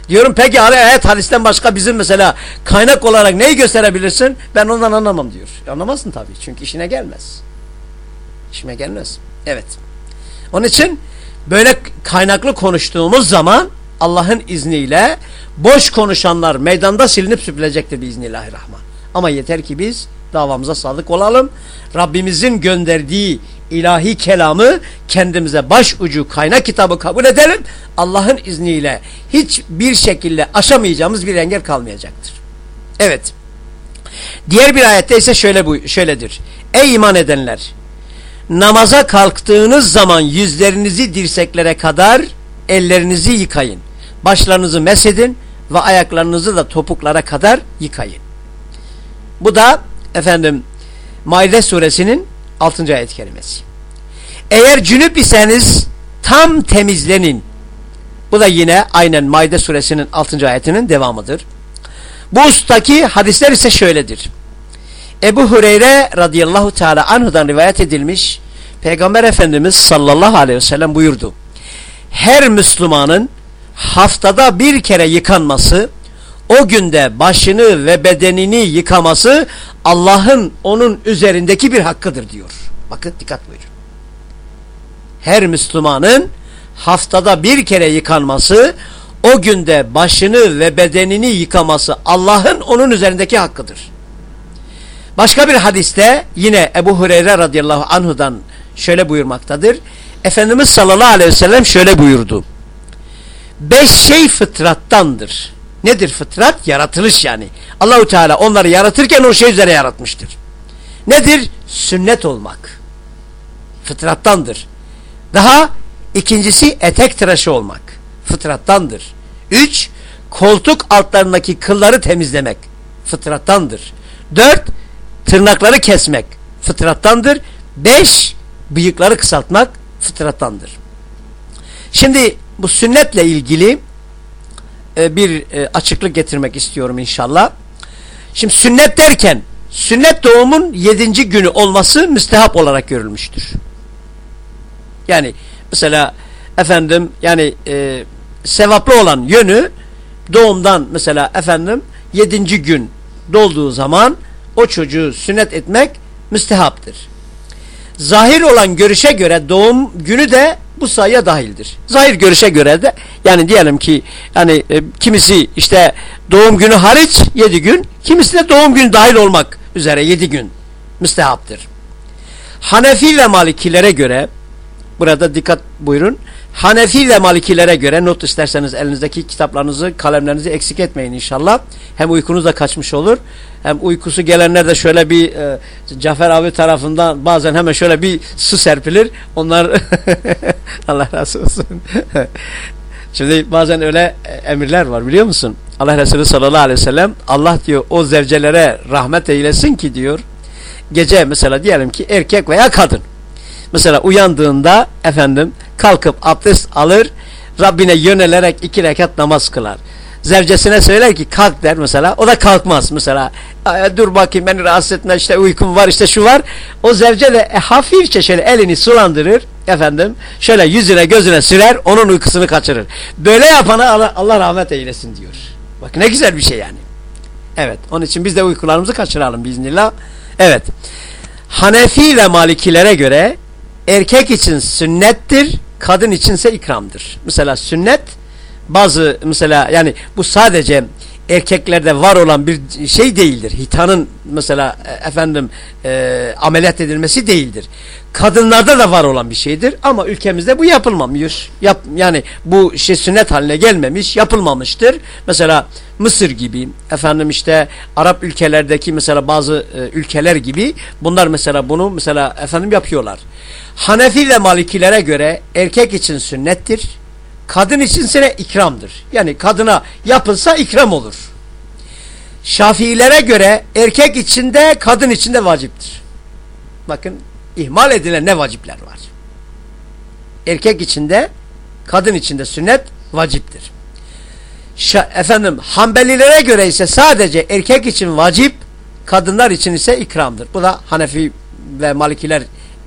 Diyorum peki ayet hadisten başka bizim mesela kaynak olarak neyi gösterebilirsin? Ben ondan anlamam diyor. Anlamazsın tabii. Çünkü işine gelmez. İşime gelmez. Evet. Onun için böyle kaynaklı konuştuğumuz zaman Allah'ın izniyle boş konuşanlar meydanda silinip süpülecektir biiznillahirrahman. Ama yeter ki biz davamıza sadık olalım. Rabbimizin gönderdiği ilahi kelamı kendimize baş ucu kaynak kitabı kabul edelim. Allah'ın izniyle hiçbir şekilde aşamayacağımız bir engel kalmayacaktır. Evet. Diğer bir ayette ise şöyle bu şöyledir. Ey iman edenler! Namaza kalktığınız zaman yüzlerinizi dirseklere kadar ellerinizi yıkayın. Başlarınızı mesedin ve ayaklarınızı da topuklara kadar yıkayın. Bu da efendim Maide suresinin 6. ayet kelimesi. Eğer cünüp iseniz tam temizlenin. Bu da yine aynen Maide suresinin 6. ayetinin devamıdır. Bu ustaki hadisler ise şöyledir. Ebu Hureyre radıyallahu teala anhudan rivayet edilmiş. Peygamber Efendimiz sallallahu aleyhi ve sellem buyurdu. Her Müslümanın haftada bir kere yıkanması o günde başını ve bedenini yıkaması Allah'ın onun üzerindeki bir hakkıdır diyor. Bakın dikkat buyurun. Her Müslümanın haftada bir kere yıkanması o günde başını ve bedenini yıkaması Allah'ın onun üzerindeki hakkıdır. Başka bir hadiste yine Ebu Hureyre radıyallahu anhudan şöyle buyurmaktadır. Efendimiz sallallahu aleyhi ve sellem şöyle buyurdu. Beş şey fıtrattandır. Nedir fıtrat? Yaratılış yani. Allahu Teala onları yaratırken o şey üzere yaratmıştır. Nedir? Sünnet olmak. Fıtrattandır. Daha ikincisi etek tıraşı olmak. Fıtrattandır. Üç, koltuk altlarındaki kılları temizlemek. Fıtrattandır. Dört, tırnakları kesmek. Fıtrattandır. Beş, bıyıkları kısaltmak fıtrattandır. Şimdi bu sünnetle ilgili e, bir e, açıklık getirmek istiyorum inşallah. Şimdi sünnet derken sünnet doğumun yedinci günü olması müstehap olarak görülmüştür. Yani mesela efendim yani e, sevaplı olan yönü doğumdan mesela efendim yedinci gün dolduğu zaman o çocuğu sünnet etmek müstehaptır. Zahir olan görüşe göre doğum günü de bu sayıya dahildir. Zahir görüşe göre de yani diyelim ki yani e, kimisi işte doğum günü hariç yedi gün, kimisi de doğum günü dahil olmak üzere yedi gün müstehaptır. Hanefi ve Malikilere göre burada dikkat buyurun. Hanefi ve Malikilere göre not isterseniz elinizdeki kitaplarınızı, kalemlerinizi eksik etmeyin inşallah. Hem uykunuz da kaçmış olur. Hem uykusu gelenler de şöyle bir e, Cafer abi tarafından bazen hemen şöyle bir su serpilir. Onlar Allah razı olsun. Şimdi bazen öyle emirler var biliyor musun? Allah Resulü sallallahu aleyhi ve sellem Allah diyor o zevcelere rahmet eylesin ki diyor gece mesela diyelim ki erkek veya kadın mesela uyandığında efendim kalkıp abdest alır Rabbine yönelerek iki rekat namaz kılar. Zevcesine söyler ki kalk der mesela. O da kalkmaz mesela. Dur bakayım beni rahatsız etme işte uykum var işte şu var. O zevce de e, hafifçe şöyle elini sulandırır. Efendim şöyle yüzüne gözüne sürer onun uykusunu kaçırır. Böyle yapana Allah, Allah rahmet eylesin diyor. Bak ne güzel bir şey yani. Evet onun için biz de uykularımızı kaçıralım biiznillah. Evet. Hanefi ve Malikilere göre erkek için sünnettir, kadın içinse ikramdır. Mesela sünnet bazı mesela yani bu sadece erkeklerde var olan bir şey değildir. Hitanın mesela e, efendim e, ameliyat edilmesi değildir. Kadınlarda da var olan bir şeydir ama ülkemizde bu yapılmamış. Yap, yani bu şey sünnet haline gelmemiş, yapılmamıştır. Mesela Mısır gibi, efendim işte Arap ülkelerdeki mesela bazı e, ülkeler gibi bunlar mesela bunu mesela efendim yapıyorlar. Hanefi ve Malikilere göre erkek için sünnettir Kadın içinse ikramdır. Yani kadına yapılsa ikram olur. Şafiilere göre erkek içinde kadın içinde vaciptir. Bakın ihmal edilen ne vacipler var. Erkek içinde kadın içinde sünnet vaciptir. Efendim Hanbelilere göre ise sadece erkek için vacip kadınlar için ise ikramdır. Bu da Hanefi ve Malikiler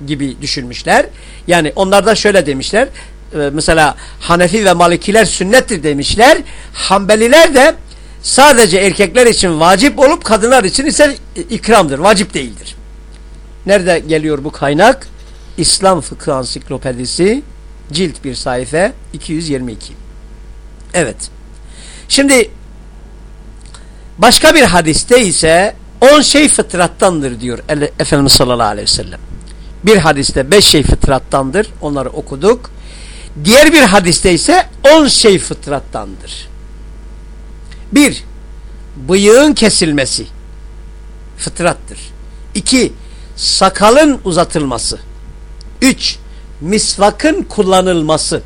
gibi düşünmüşler. Yani onlar da şöyle demişler. E, mesela Hanefi ve Malikiler sünnettir demişler. Hanbeliler de sadece erkekler için vacip olup kadınlar için ise ikramdır. Vacip değildir. Nerede geliyor bu kaynak? İslam Fıkıh Ansiklopedisi cilt bir sayfa 222. Evet. Şimdi başka bir hadiste ise on şey fıtrattandır diyor Efendimiz sallallahu aleyhi ve sellem. Bir hadiste beş şey fıtrattandır. Onları okuduk. Diğer bir hadiste ise on şey fıtrattandır. Bir, bıyığın kesilmesi fıtrattır. İki, sakalın uzatılması. Üç, misvakın kullanılması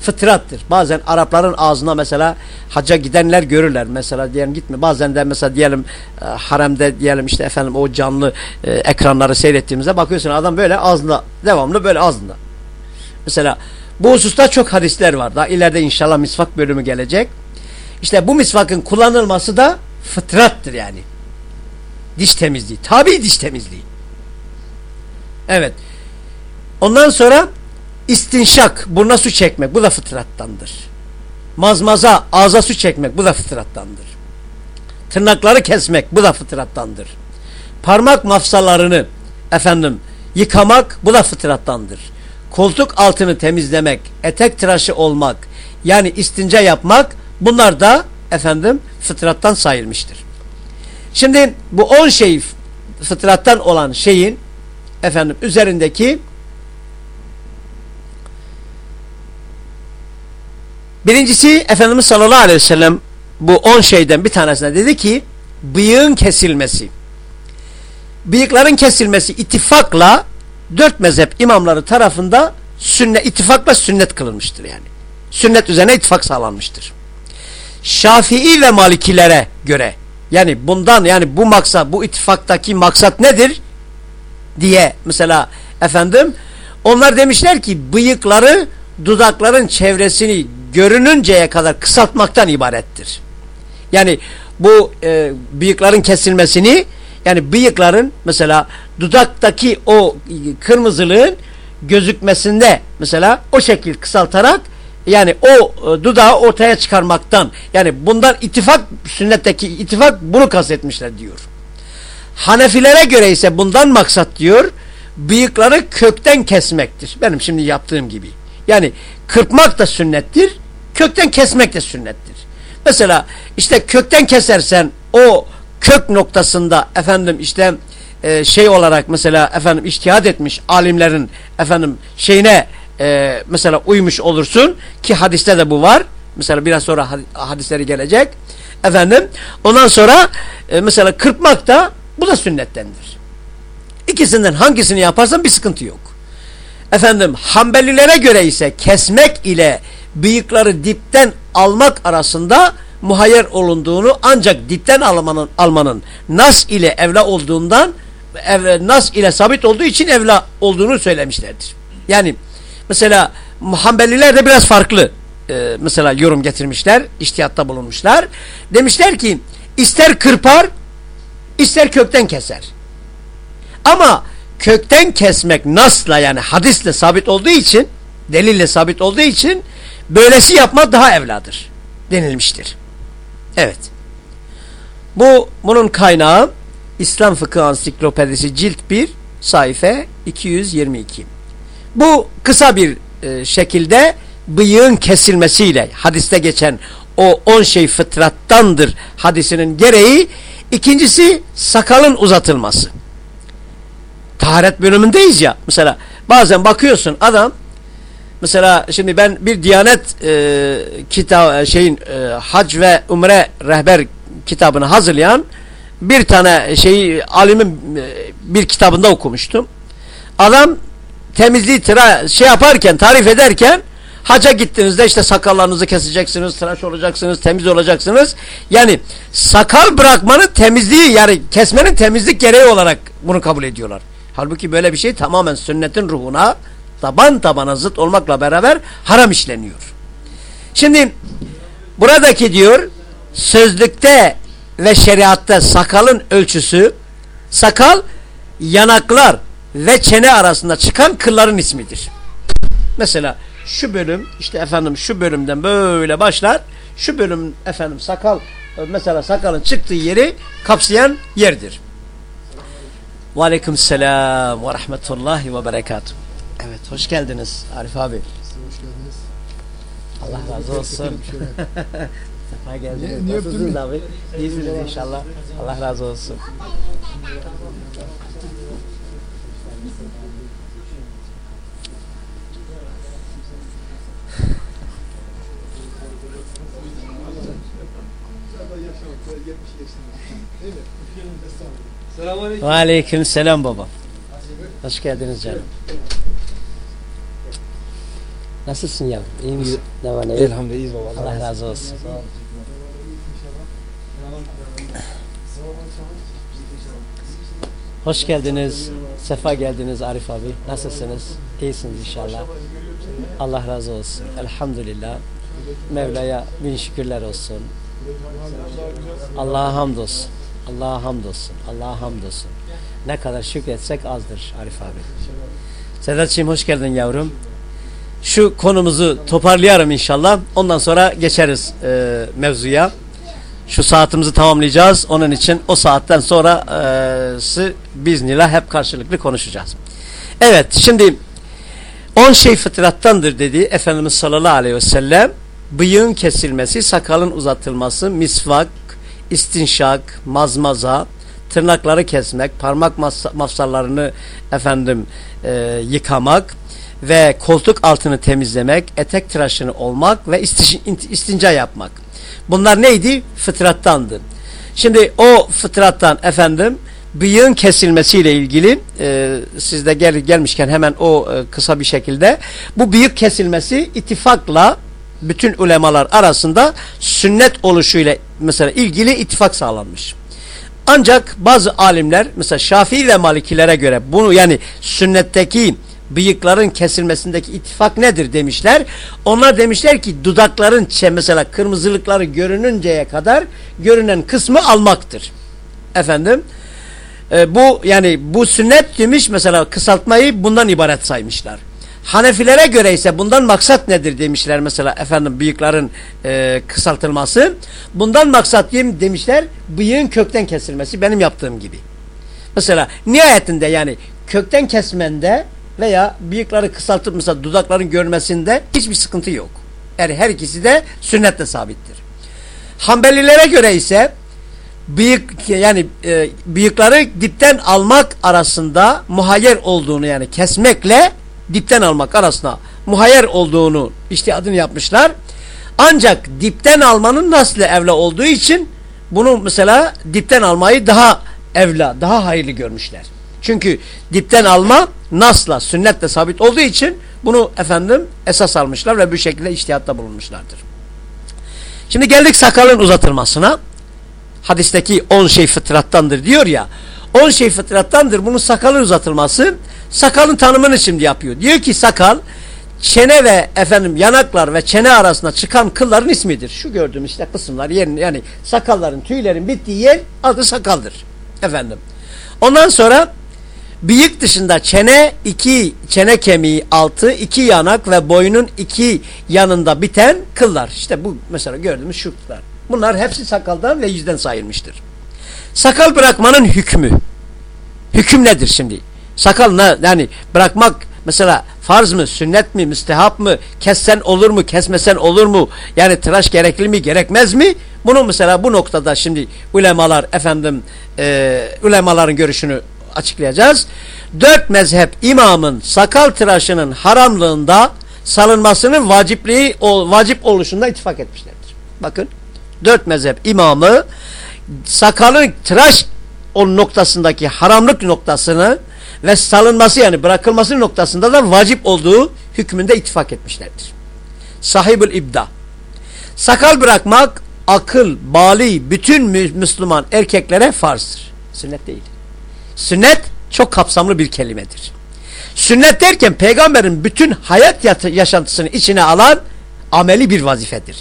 fıtrattır. Bazen Arapların ağzına mesela hacca gidenler görürler. Mesela diyelim gitme. Bazen de mesela diyelim e, haremde diyelim işte efendim o canlı e, ekranları seyrettiğimizde bakıyorsun adam böyle ağzında devamlı böyle ağzında. Mesela bu hususta çok hadisler var. Daha ileride inşallah misvak bölümü gelecek. İşte bu misvakın kullanılması da fıtrattır yani. Diş temizliği. Tabi diş temizliği. Evet. Ondan sonra istinşak, burna su çekmek. Bu da fıtrattandır. Mazmaza, ağza su çekmek. Bu da fıtrattandır. Tırnakları kesmek. Bu da fıtrattandır. Parmak mafsalarını efendim yıkamak. Bu da fıtrattandır koltuk altını temizlemek, etek tıraşı olmak, yani istince yapmak bunlar da efendim fıtrattan sayılmıştır. Şimdi bu on şey fıtrattan olan şeyin efendim üzerindeki birincisi Efendimiz sallallahu aleyhi ve sellem bu on şeyden bir tanesine dedi ki bıyığın kesilmesi. Bıyıkların kesilmesi ittifakla dört mezhep imamları tarafında sünnet ittifakla sünnet kılınmıştır yani. Sünnet üzerine ittifak sağlanmıştır. Şafii ve Malikilere göre yani bundan yani bu maksat bu ittifaktaki maksat nedir diye mesela efendim onlar demişler ki bıyıkları dudakların çevresini görününceye kadar kısaltmaktan ibarettir. Yani bu e, bıyıkların kesilmesini yani bıyıkların mesela dudaktaki o kırmızılığın gözükmesinde mesela o şekil kısaltarak yani o e, dudağı ortaya çıkarmaktan yani bundan ittifak sünnetteki ittifak bunu kastetmişler diyor. Hanefilere göre ise bundan maksat diyor bıyıkları kökten kesmektir. Benim şimdi yaptığım gibi. Yani kırpmak da sünnettir, kökten kesmek de sünnettir. Mesela işte kökten kesersen o kök noktasında efendim işte e, şey olarak mesela efendim iştihad etmiş alimlerin efendim şeyine e, mesela uymuş olursun ki hadiste de bu var. Mesela biraz sonra hadisleri gelecek. Efendim ondan sonra e, mesela kırpmak da bu da sünnettendir. İkisinden hangisini yaparsan bir sıkıntı yok. Efendim Hanbelilere göre ise kesmek ile bıyıkları dipten almak arasında muhayyer olunduğunu ancak dipten almanın, almanın nas ile evla olduğundan ev, nas ile sabit olduğu için evla olduğunu söylemişlerdir. Yani mesela Hanbeliler de biraz farklı e, mesela yorum getirmişler, iştihatta bulunmuşlar. Demişler ki ister kırpar ister kökten keser. Ama kökten kesmek nasla yani hadisle sabit olduğu için delille sabit olduğu için böylesi yapma daha evladır denilmiştir. Evet. Bu bunun kaynağı İslam Fıkıh Ansiklopedisi cilt 1 sayfa 222. Bu kısa bir e, şekilde bıyığın kesilmesiyle hadiste geçen o on şey fıtrattandır hadisinin gereği ikincisi sakalın uzatılması. Taharet bölümündeyiz ya mesela bazen bakıyorsun adam Mesela şimdi ben bir Diyanet e, kitap e, şeyin e, Hac ve Umre rehber kitabını hazırlayan bir tane şeyi alimin e, bir kitabında okumuştum. Adam temizliği tıra, şey yaparken tarif ederken haca gittiğinizde işte sakallarınızı keseceksiniz, tıraş olacaksınız, temiz olacaksınız. Yani sakal bırakmanın temizliği yani kesmenin temizlik gereği olarak bunu kabul ediyorlar. Halbuki böyle bir şey tamamen sünnetin ruhuna taban tabana zıt olmakla beraber haram işleniyor. Şimdi buradaki diyor sözlükte ve şeriatta sakalın ölçüsü sakal yanaklar ve çene arasında çıkan kılların ismidir. Mesela şu bölüm işte efendim şu bölümden böyle başlar. Şu bölüm efendim sakal mesela sakalın çıktığı yeri kapsayan yerdir. Ve aleyküm selam ve rahmetullahi ve berekatuhu. Evet, hoş geldiniz Arif abi. Hoş geldiniz. Allah razı olsun. Sefa geldiniz. Ne, Nasılsınız abi? İyisiniz inşallah. Allah razı olsun. Ve aleyküm selam baba. Hoş geldiniz canım. Nasılsın ya? İyi mi? Ne var ne yok? Elhamdülillah iyiyiz baba. Allah razı olsun. Hoş geldiniz. Sefa geldiniz Arif abi. Nasılsınız? İyisiniz inşallah. Allah razı olsun. Elhamdülillah. Mevla'ya bin şükürler olsun. Allah'a hamdolsun. Allah'a hamdolsun. Allah'a hamdolsun. Ne kadar şükretsek azdır Arif abi. Sedatçığım hoş geldin yavrum. Şu konumuzu toparlayalım inşallah. Ondan sonra geçeriz e, mevzuya. Şu saatimizi tamamlayacağız. Onun için o saatten sonra e, biznillah hep karşılıklı konuşacağız. Evet şimdi on şey fıtrattandır dedi Efendimiz sallallahu aleyhi ve sellem. Bıyığın kesilmesi, sakalın uzatılması, misvak, istinşak, mazmaza, tırnakları kesmek, parmak mafsallarını efendim e, yıkamak ve koltuk altını temizlemek, etek tıraşını olmak ve istinca yapmak. Bunlar neydi? Fıtrattandı. Şimdi o fıtrattan efendim bıyığın kesilmesiyle ilgili e, siz de gel, gelmişken hemen o e, kısa bir şekilde bu bıyık kesilmesi ittifakla bütün ulemalar arasında sünnet oluşuyla mesela ilgili ittifak sağlanmış. Ancak bazı alimler mesela Şafii ve Malikilere göre bunu yani sünnetteki bıyıkların kesilmesindeki ittifak nedir demişler. Onlar demişler ki dudakların mesela kırmızılıkları görününceye kadar görünen kısmı almaktır. Efendim e, bu yani bu sünnet demiş mesela kısaltmayı bundan ibaret saymışlar. Hanefilere göre ise bundan maksat nedir demişler mesela efendim bıyıkların e, kısaltılması. Bundan maksat demişler bıyığın kökten kesilmesi benim yaptığım gibi. Mesela nihayetinde yani kökten kesmende veya bıyıkları kısaltıp mesela dudakların görmesinde hiçbir sıkıntı yok. Yani her ikisi de sünnetle sabittir. Hanbelilere göre ise bıyık yani e, bıyıkları dipten almak arasında muhayyer olduğunu yani kesmekle dipten almak arasında muhayyer olduğunu adını yapmışlar. Ancak dipten almanın nasıl evla olduğu için bunu mesela dipten almayı daha evla, daha hayırlı görmüşler. Çünkü dipten alma nasla, sünnetle sabit olduğu için bunu efendim esas almışlar ve bu şekilde iştihatta bulunmuşlardır. Şimdi geldik sakalın uzatılmasına. Hadisteki on şey fıtrattandır diyor ya. On şey fıtrattandır. Bunun sakalın uzatılması sakalın tanımını şimdi yapıyor. Diyor ki sakal çene ve efendim yanaklar ve çene arasında çıkan kılların ismidir. Şu gördüğüm işte kısımlar yerin yani sakalların tüylerin bittiği yer adı sakaldır. Efendim. Ondan sonra bıyık dışında çene iki çene kemiği altı iki yanak ve boynun iki yanında biten kıllar. İşte bu mesela gördüğümüz şu kıllar. Bunlar hepsi sakaldan ve yüzden sayılmıştır. Sakal bırakmanın hükmü. Hüküm nedir şimdi? Sakal ne? Yani bırakmak mesela farz mı, sünnet mi, müstehap mı, kessen olur mu, kesmesen olur mu? Yani tıraş gerekli mi, gerekmez mi? Bunu mesela bu noktada şimdi ulemalar efendim e, ulemaların görüşünü açıklayacağız. Dört mezhep imamın sakal tıraşının haramlığında salınmasının vacipliği, vacip oluşunda ittifak etmişlerdir. Bakın dört mezhep imamı sakalın tıraş o noktasındaki haramlık noktasını ve salınması yani bırakılması noktasında da vacip olduğu hükmünde ittifak etmişlerdir. Sahibül ibda. Sakal bırakmak akıl, bali, bütün Müslüman erkeklere farzdır. Sünnet değil. Sünnet çok kapsamlı bir kelimedir. Sünnet derken peygamberin bütün hayat yaşantısını içine alan ameli bir vazifedir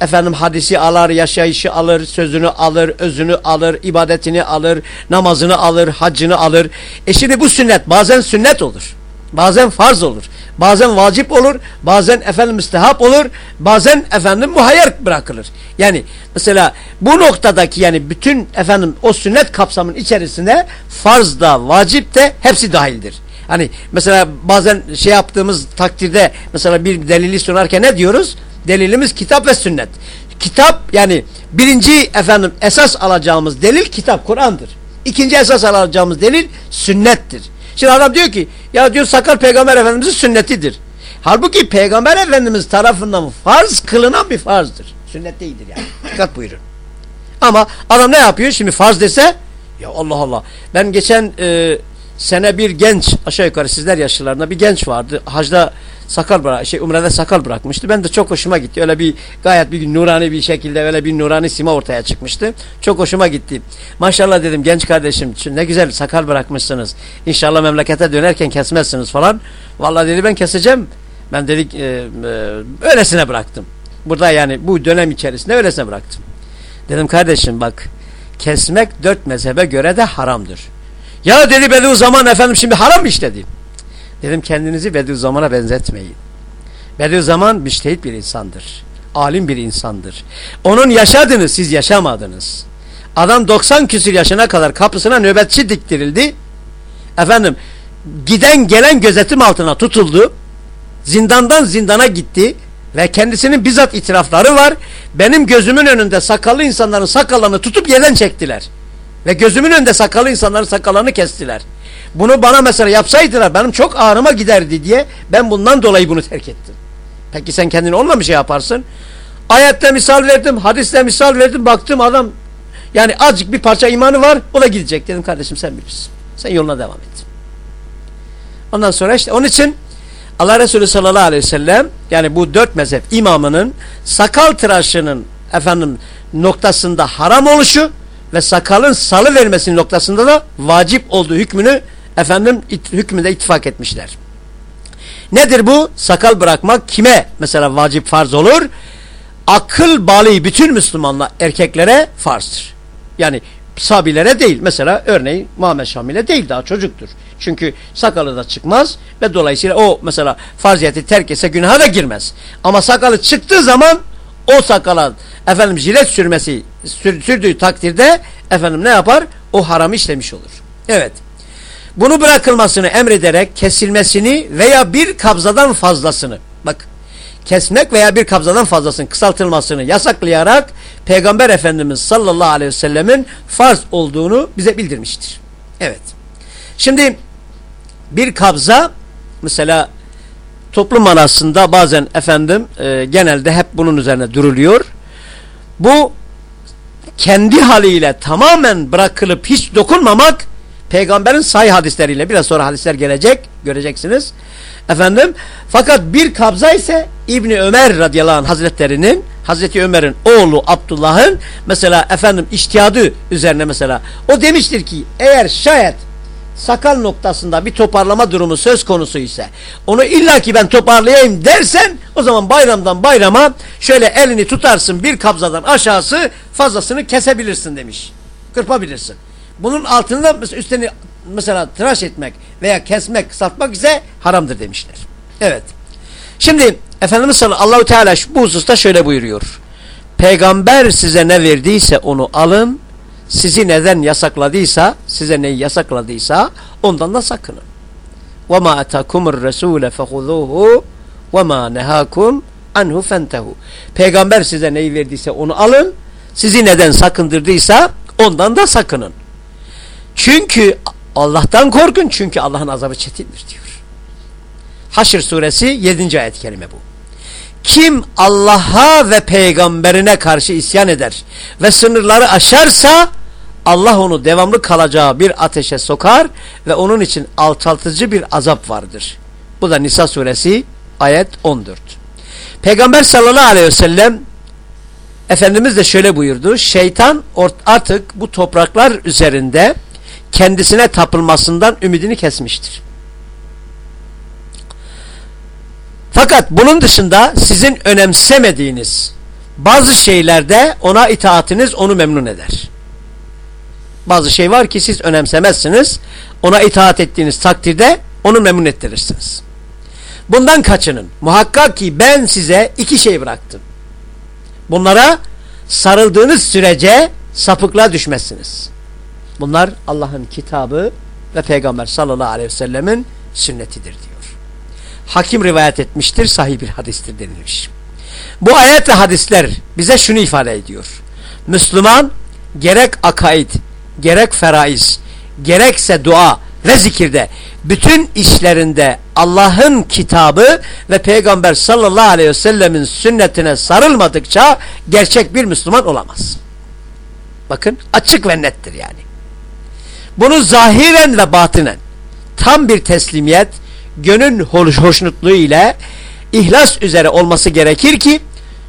efendim hadisi alır, yaşayışı alır, sözünü alır, özünü alır, ibadetini alır, namazını alır, haccını alır. E şimdi bu sünnet bazen sünnet olur. Bazen farz olur. Bazen vacip olur. Bazen efendim müstehap olur. Bazen efendim muhayyer bırakılır. Yani mesela bu noktadaki yani bütün efendim o sünnet kapsamının içerisinde farz da vacip de hepsi dahildir. Hani mesela bazen şey yaptığımız takdirde mesela bir delili sunarken ne diyoruz? Delilimiz kitap ve sünnet. Kitap yani birinci efendim esas alacağımız delil kitap Kur'an'dır. İkinci esas alacağımız delil sünnettir. Şimdi adam diyor ki ya diyor sakal peygamber efendimizin sünnetidir. Halbuki peygamber efendimiz tarafından farz kılınan bir farzdır. Sünnet değildir yani. Dikkat buyurun. Ama adam ne yapıyor şimdi farz dese ya Allah Allah ben geçen e, sene bir genç aşağı yukarı sizler yaşlılarında bir genç vardı. Hacda sakal bırak şey umrede sakal bırakmıştı. Ben de çok hoşuma gitti. Öyle bir gayet bir nurani bir şekilde öyle bir nurani sima ortaya çıkmıştı. Çok hoşuma gitti. Maşallah dedim genç kardeşim ne güzel sakal bırakmışsınız. İnşallah memlekete dönerken kesmezsiniz falan. Vallahi dedi ben keseceğim. Ben dedik e, e, öylesine bıraktım. Burada yani bu dönem içerisinde öylesine bıraktım. Dedim kardeşim bak kesmek dört mezhebe göre de haramdır. Ya dedi Bediüzzaman efendim şimdi haram işledi? Dedim kendinizi Bediüzzaman'a benzetmeyin. Bediüzzaman müştehit bir insandır. Alim bir insandır. Onun yaşadığını siz yaşamadınız. Adam 90 küsür yaşına kadar kapısına nöbetçi diktirildi. Efendim giden gelen gözetim altına tutuldu. Zindandan zindana gitti. Ve kendisinin bizzat itirafları var. Benim gözümün önünde sakallı insanların sakallarını tutup yerden çektiler. Ve gözümün önünde sakallı insanların sakallarını kestiler. Bunu bana mesela yapsaydılar benim çok ağrıma giderdi diye ben bundan dolayı bunu terk ettim. Peki sen kendini onunla mı şey yaparsın? Ayette misal verdim, hadiste misal verdim, baktım adam Yani azıcık bir parça imanı var o da gidecek. Dedim kardeşim sen bilirsin. Sen yoluna devam et. Ondan sonra işte onun için Allah Resulü sallallahu aleyhi ve sellem yani bu dört mezhep imamının sakal tıraşının efendim noktasında haram oluşu ve sakalın salı vermesinin noktasında da vacip olduğu hükmünü efendim it, hükmünde ittifak etmişler. Nedir bu? Sakal bırakmak kime mesela vacip farz olur? Akıl bali bütün Müslümanlar erkeklere farzdır. Yani sabilere değil. Mesela örneğin Muhammed Şamil'e değil daha çocuktur. Çünkü sakalı da çıkmaz ve dolayısıyla o mesela farziyeti terk etse günaha da girmez. Ama sakalı çıktığı zaman o sakala efendim jilet sürmesi sür, sürdüğü takdirde efendim ne yapar? O haram işlemiş olur. Evet. Bunu bırakılmasını emrederek kesilmesini veya bir kabzadan fazlasını bak kesmek veya bir kabzadan fazlasının kısaltılmasını yasaklayarak Peygamber Efendimiz sallallahu aleyhi ve sellemin farz olduğunu bize bildirmiştir. Evet. Şimdi bir kabza mesela toplum arasında bazen efendim e, genelde hep bunun üzerine duruluyor. Bu kendi haliyle tamamen bırakılıp hiç dokunmamak peygamberin sahih hadisleriyle biraz sonra hadisler gelecek göreceksiniz. Efendim fakat bir kabza ise İbni Ömer radıyallahu anh hazretlerinin Hazreti Ömer'in oğlu Abdullah'ın mesela efendim iştihadı üzerine mesela o demiştir ki eğer şayet sakal noktasında bir toparlama durumu söz konusu ise onu illaki ben toparlayayım dersen o zaman bayramdan bayrama şöyle elini tutarsın bir kabzadan aşağısı fazlasını kesebilirsin demiş. Kırpabilirsin. Bunun altında üstünü mesela tıraş etmek veya kesmek, satmak ise haramdır demişler. Evet. Şimdi Efendimiz sallallahu teala bu hususta şöyle buyuruyor. Peygamber size ne verdiyse onu alın Sizi neden yasakladıysa, size neyi yasakladıysa ondan da sakının. وَمَا أَتَاكُمُ الرَّسُولَ فَخُذُوهُ وَمَا نَهَاكُمْ anhu fentehu. Peygamber size neyi verdiyse onu alın. Sizi neden sakındırdıysa ondan da sakının. Çünkü Allah'tan korkun çünkü Allah'ın azabı çetindir diyor. Haşr suresi 7. ayet kelime bu. Kim Allah'a ve peygamberine karşı isyan eder ve sınırları aşarsa Allah onu devamlı kalacağı bir ateşe sokar ve onun için alçaltıcı bir azap vardır. Bu da Nisa suresi ayet 14. Peygamber sallallahu aleyhi ve sellem Efendimiz de şöyle buyurdu. Şeytan artık bu topraklar üzerinde kendisine tapılmasından ümidini kesmiştir. Fakat bunun dışında sizin önemsemediğiniz bazı şeylerde ona itaatiniz onu memnun eder. Bazı şey var ki siz önemsemezsiniz. Ona itaat ettiğiniz takdirde onu memnun ettirirsiniz. Bundan kaçının. Muhakkak ki ben size iki şey bıraktım. Bunlara sarıldığınız sürece sapıklığa düşmezsiniz. Bunlar Allah'ın kitabı ve Peygamber sallallahu aleyhi ve sellemin sünnetidir diyor. Hakim rivayet etmiştir, sahih bir hadistir denilmiş. Bu ayet ve hadisler bize şunu ifade ediyor. Müslüman gerek akaid, gerek feraiz, gerekse dua ve zikirde bütün işlerinde Allah'ın kitabı ve Peygamber sallallahu aleyhi ve sellemin sünnetine sarılmadıkça gerçek bir Müslüman olamaz. Bakın açık ve nettir yani. Bunu zahiren ve batinen tam bir teslimiyet, gönül hoş, hoşnutluğu ile ihlas üzere olması gerekir ki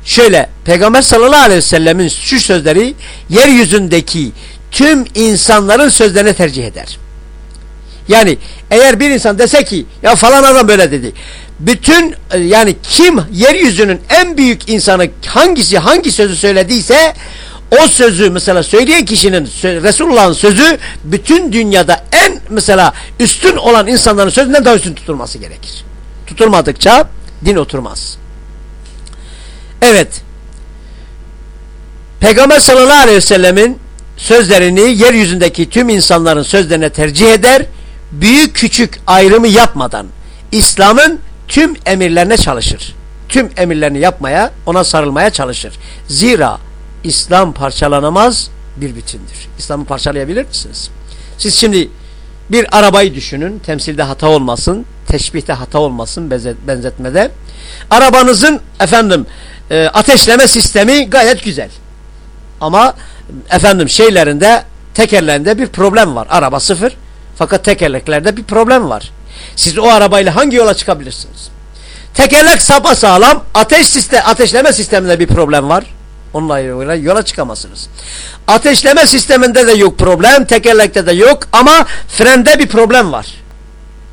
şöyle Peygamber sallallahu aleyhi ve sellemin şu sözleri yeryüzündeki tüm insanların sözlerine tercih eder. Yani eğer bir insan dese ki ya falan adam böyle dedi. Bütün yani kim yeryüzünün en büyük insanı hangisi hangi sözü söylediyse o sözü mesela söyleyen kişinin Resulullah'ın sözü bütün dünyada en mesela üstün olan insanların sözünden daha üstün tutulması gerekir. Tutulmadıkça din oturmaz. Evet. Peygamber sallallahu aleyhi ve sellemin sözlerini yeryüzündeki tüm insanların sözlerine tercih eder. Büyük küçük ayrımı yapmadan İslam'ın tüm emirlerine çalışır. Tüm emirlerini yapmaya, ona sarılmaya çalışır. Zira İslam parçalanamaz bir bütündür. İslam'ı parçalayabilir misiniz? Siz şimdi bir arabayı düşünün. Temsilde hata olmasın. Teşbihte hata olmasın. Benzetmede. Arabanızın efendim e, ateşleme sistemi gayet güzel. Ama efendim şeylerinde tekerlerinde bir problem var. Araba sıfır fakat tekerleklerde bir problem var. Siz o arabayla hangi yola çıkabilirsiniz? Tekerlek sapa sağlam, ateş sistem, ateşleme sisteminde bir problem var. Onunla yola, çıkamazsınız. Ateşleme sisteminde de yok problem, tekerlekte de yok ama frende bir problem var.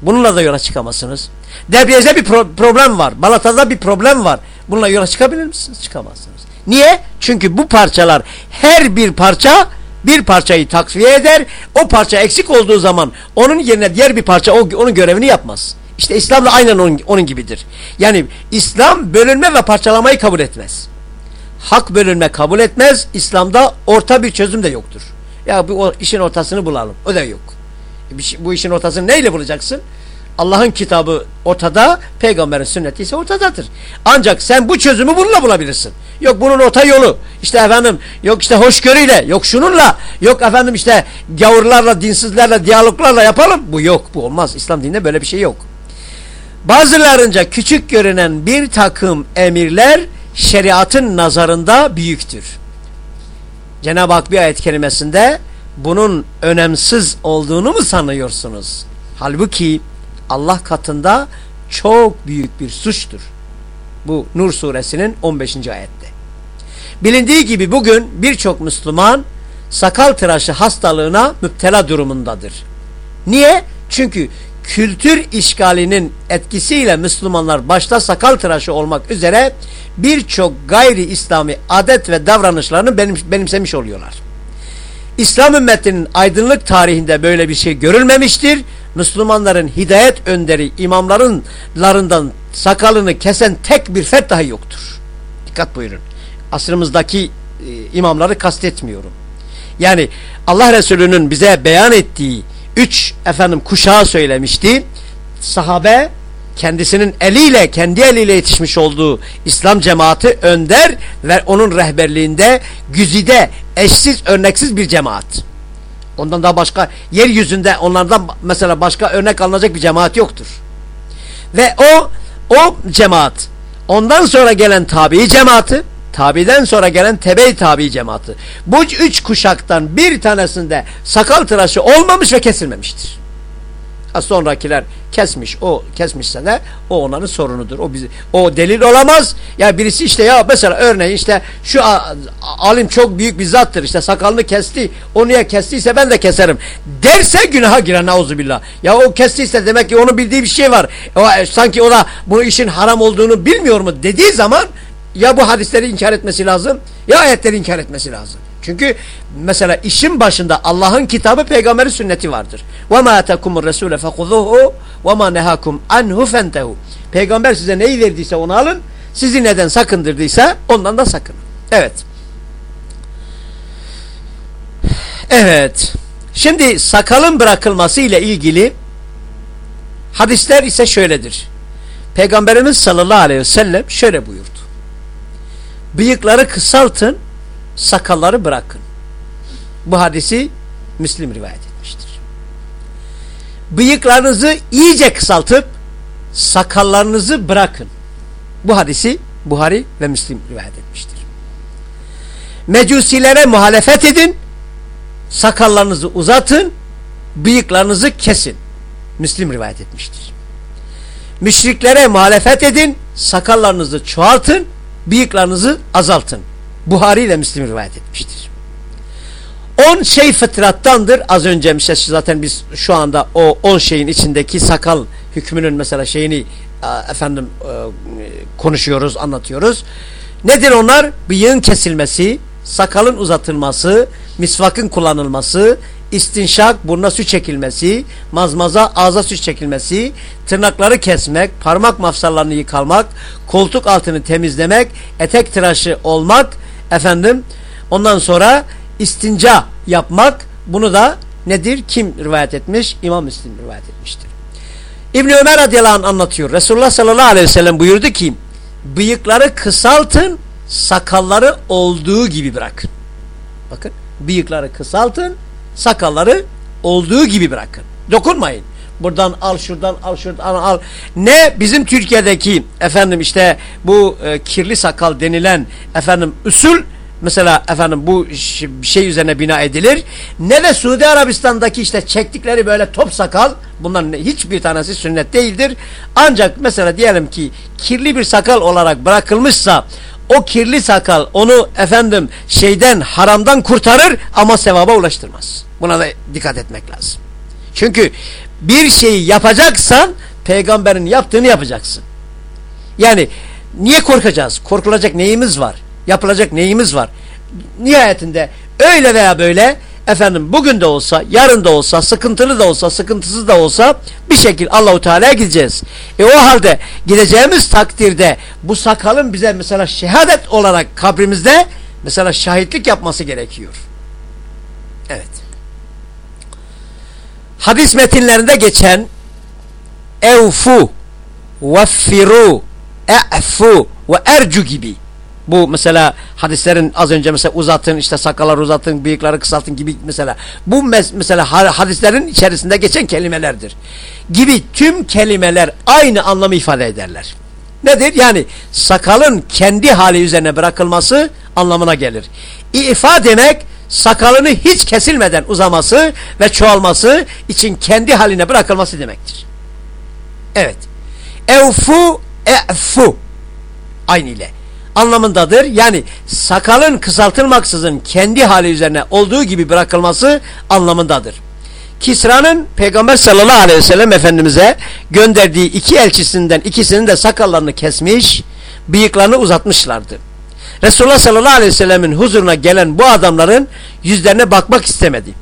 Bununla da yola çıkamazsınız. Debriyajda bir pro problem var. Balatada bir problem var. Bununla yola çıkabilir misiniz? Çıkamazsınız. Niye? Çünkü bu parçalar her bir parça bir parçayı takviye eder. O parça eksik olduğu zaman onun yerine diğer bir parça onun görevini yapmaz. İşte İslam da aynen onun, onun gibidir. Yani İslam bölünme ve parçalamayı kabul etmez. Hak bölünme kabul etmez. İslam'da orta bir çözüm de yoktur. Ya bu işin ortasını bulalım. O da yok. E, bu işin ortasını neyle bulacaksın? Allah'ın kitabı ortada, peygamberin sünneti ise ortadadır. Ancak sen bu çözümü bununla bulabilirsin. Yok bunun orta yolu. İşte efendim yok işte hoşgörüyle, yok şununla, yok efendim işte gavurlarla, dinsizlerle, diyaloglarla yapalım. Bu yok, bu olmaz. İslam dininde böyle bir şey yok. Bazılarınca küçük görünen bir takım emirler şeriatın nazarında büyüktür. Cenab-ı Hak bir ayet kelimesinde bunun önemsiz olduğunu mu sanıyorsunuz? Halbuki Allah katında çok büyük bir suçtur. Bu Nur suresinin 15. ayette. Bilindiği gibi bugün birçok Müslüman sakal tıraşı hastalığına müptela durumundadır. Niye? Çünkü kültür işgalinin etkisiyle Müslümanlar başta sakal tıraşı olmak üzere birçok gayri İslami adet ve davranışlarını benim, benimsemiş oluyorlar. İslam ümmetinin aydınlık tarihinde böyle bir şey görülmemiştir. Müslümanların hidayet önderi imamlarından sakalını kesen tek bir fert dahi yoktur. Dikkat buyurun. Asrımızdaki e, imamları kastetmiyorum. Yani Allah Resulü'nün bize beyan ettiği üç efendim kuşağı söylemişti. Sahabe kendisinin eliyle kendi eliyle yetişmiş olduğu İslam cemaati önder ve onun rehberliğinde güzide eşsiz örneksiz bir cemaat. Ondan daha başka yeryüzünde onlardan mesela başka örnek alınacak bir cemaat yoktur. Ve o o cemaat ondan sonra gelen tabi cemaati tabiden sonra gelen tebe tabi cemaati. Bu üç kuşaktan bir tanesinde sakal tıraşı olmamış ve kesilmemiştir. Ha sonrakiler kesmiş o kesmişse de o onların sorunudur. O bizi o delil olamaz. Ya birisi işte ya mesela örneğin işte şu alim çok büyük bir zattır. işte sakalını kesti. O niye kestiyse ben de keserim. Derse günaha girer nauzubillah. Ya o kestiyse demek ki onun bildiği bir şey var. O, sanki o da bu işin haram olduğunu bilmiyor mu dediği zaman ya bu hadisleri inkar etmesi lazım ya ayetleri inkar etmesi lazım. Çünkü mesela işin başında Allah'ın kitabı peygamberin sünneti vardır. وَمَا أَتَكُمُ الرَّسُولَ فَخُذُوهُ وَمَا نَهَاكُمْ عَنْهُ فَانْتَهُ Peygamber size neyi verdiyse onu alın. Sizi neden sakındırdıysa ondan da sakın. Evet. Evet. Şimdi sakalın bırakılması ile ilgili hadisler ise şöyledir. Peygamberimiz sallallahu aleyhi ve sellem şöyle buyurdu. Bıyıkları kısaltın sakalları bırakın. Bu hadisi Müslim rivayet etmiştir. Bıyıklarınızı iyice kısaltıp sakallarınızı bırakın. Bu hadisi Buhari ve Müslim rivayet etmiştir. Mecusilere muhalefet edin, sakallarınızı uzatın, bıyıklarınızı kesin. Müslim rivayet etmiştir. Müşriklere muhalefet edin, sakallarınızı çoğaltın, bıyıklarınızı azaltın. Buhari ile Müslim rivayet etmiştir. On şey fıtrattandır. Az önce mesela zaten biz şu anda o on şeyin içindeki sakal hükmünün mesela şeyini e, efendim e, konuşuyoruz, anlatıyoruz. Nedir onlar? Bıyığın kesilmesi, sakalın uzatılması, misvakın kullanılması, istinşak, buruna su çekilmesi, mazmaza, ağza su çekilmesi, tırnakları kesmek, parmak mafsallarını yıkalmak, koltuk altını temizlemek, etek tıraşı olmak, efendim ondan sonra istinca yapmak bunu da nedir? Kim rivayet etmiş? İmam Müslim rivayet etmiştir. İbni Ömer radıyallahu anh anlatıyor. Resulullah sallallahu aleyhi ve sellem buyurdu ki bıyıkları kısaltın sakalları olduğu gibi bırakın. Bakın bıyıkları kısaltın sakalları olduğu gibi bırakın. Dokunmayın. Buradan al şuradan al şuradan al. Ne bizim Türkiye'deki efendim işte bu e, kirli sakal denilen efendim usul mesela efendim bu şey üzerine bina edilir ne de Suudi Arabistan'daki işte çektikleri böyle top sakal bunların hiçbir tanesi sünnet değildir. Ancak mesela diyelim ki kirli bir sakal olarak bırakılmışsa o kirli sakal onu efendim şeyden haramdan kurtarır ama sevaba ulaştırmaz. Buna da dikkat etmek lazım. Çünkü bir şeyi yapacaksan peygamberin yaptığını yapacaksın. Yani niye korkacağız? Korkulacak neyimiz var? Yapılacak neyimiz var? Nihayetinde öyle veya böyle efendim bugün de olsa, yarın da olsa, sıkıntılı da olsa, sıkıntısız da olsa bir şekil Allahu Teala'ya gideceğiz. E o halde gideceğimiz takdirde bu sakalın bize mesela şehadet olarak kabrimizde mesela şahitlik yapması gerekiyor. Evet. Hadis metinlerinde geçen evfu, veffiru, e'fu ve ercu gibi bu mesela hadislerin az önce mesela uzatın işte sakalları uzatın bıyıkları kısaltın gibi mesela bu mes mesela hadislerin içerisinde geçen kelimelerdir. Gibi tüm kelimeler aynı anlamı ifade ederler. Nedir? Yani sakalın kendi hali üzerine bırakılması anlamına gelir. İfa demek sakalını hiç kesilmeden uzaması ve çoğalması için kendi haline bırakılması demektir. Evet. Evfu e'fu aynı ile anlamındadır. Yani sakalın kısaltılmaksızın kendi hali üzerine olduğu gibi bırakılması anlamındadır. Kisra'nın Peygamber sallallahu aleyhi ve sellem Efendimiz'e gönderdiği iki elçisinden ikisinin de sakallarını kesmiş, bıyıklarını uzatmışlardı. Resulullah sallallahu aleyhi ve sellemin huzuruna gelen bu adamların yüzlerine bakmak istemedi.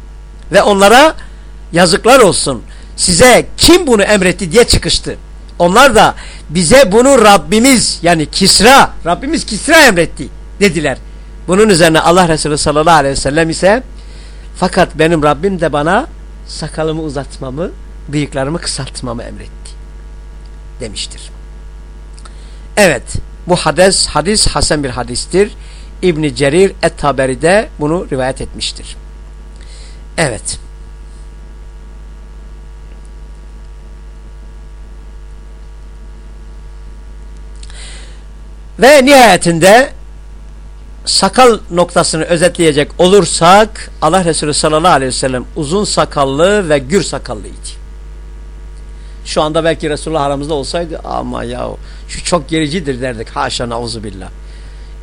Ve onlara yazıklar olsun size kim bunu emretti diye çıkıştı. Onlar da bize bunu Rabbimiz yani Kisra, Rabbimiz Kisra emretti dediler. Bunun üzerine Allah Resulü sallallahu aleyhi ve sellem ise fakat benim Rabbim de bana sakalımı uzatmamı, bıyıklarımı kısaltmamı emretti demiştir. Evet bu hadis, hadis hasen bir hadistir. İbn Cerir Et-Taberi'de bunu rivayet etmiştir. Evet. Ve nihayetinde sakal noktasını özetleyecek olursak Allah Resulü sallallahu aleyhi ve sellem uzun sakallı ve gür sakallıydı. Şu anda belki Resulullah aramızda olsaydı ama ya şu çok gericidir derdik. Haşa nauzubillah.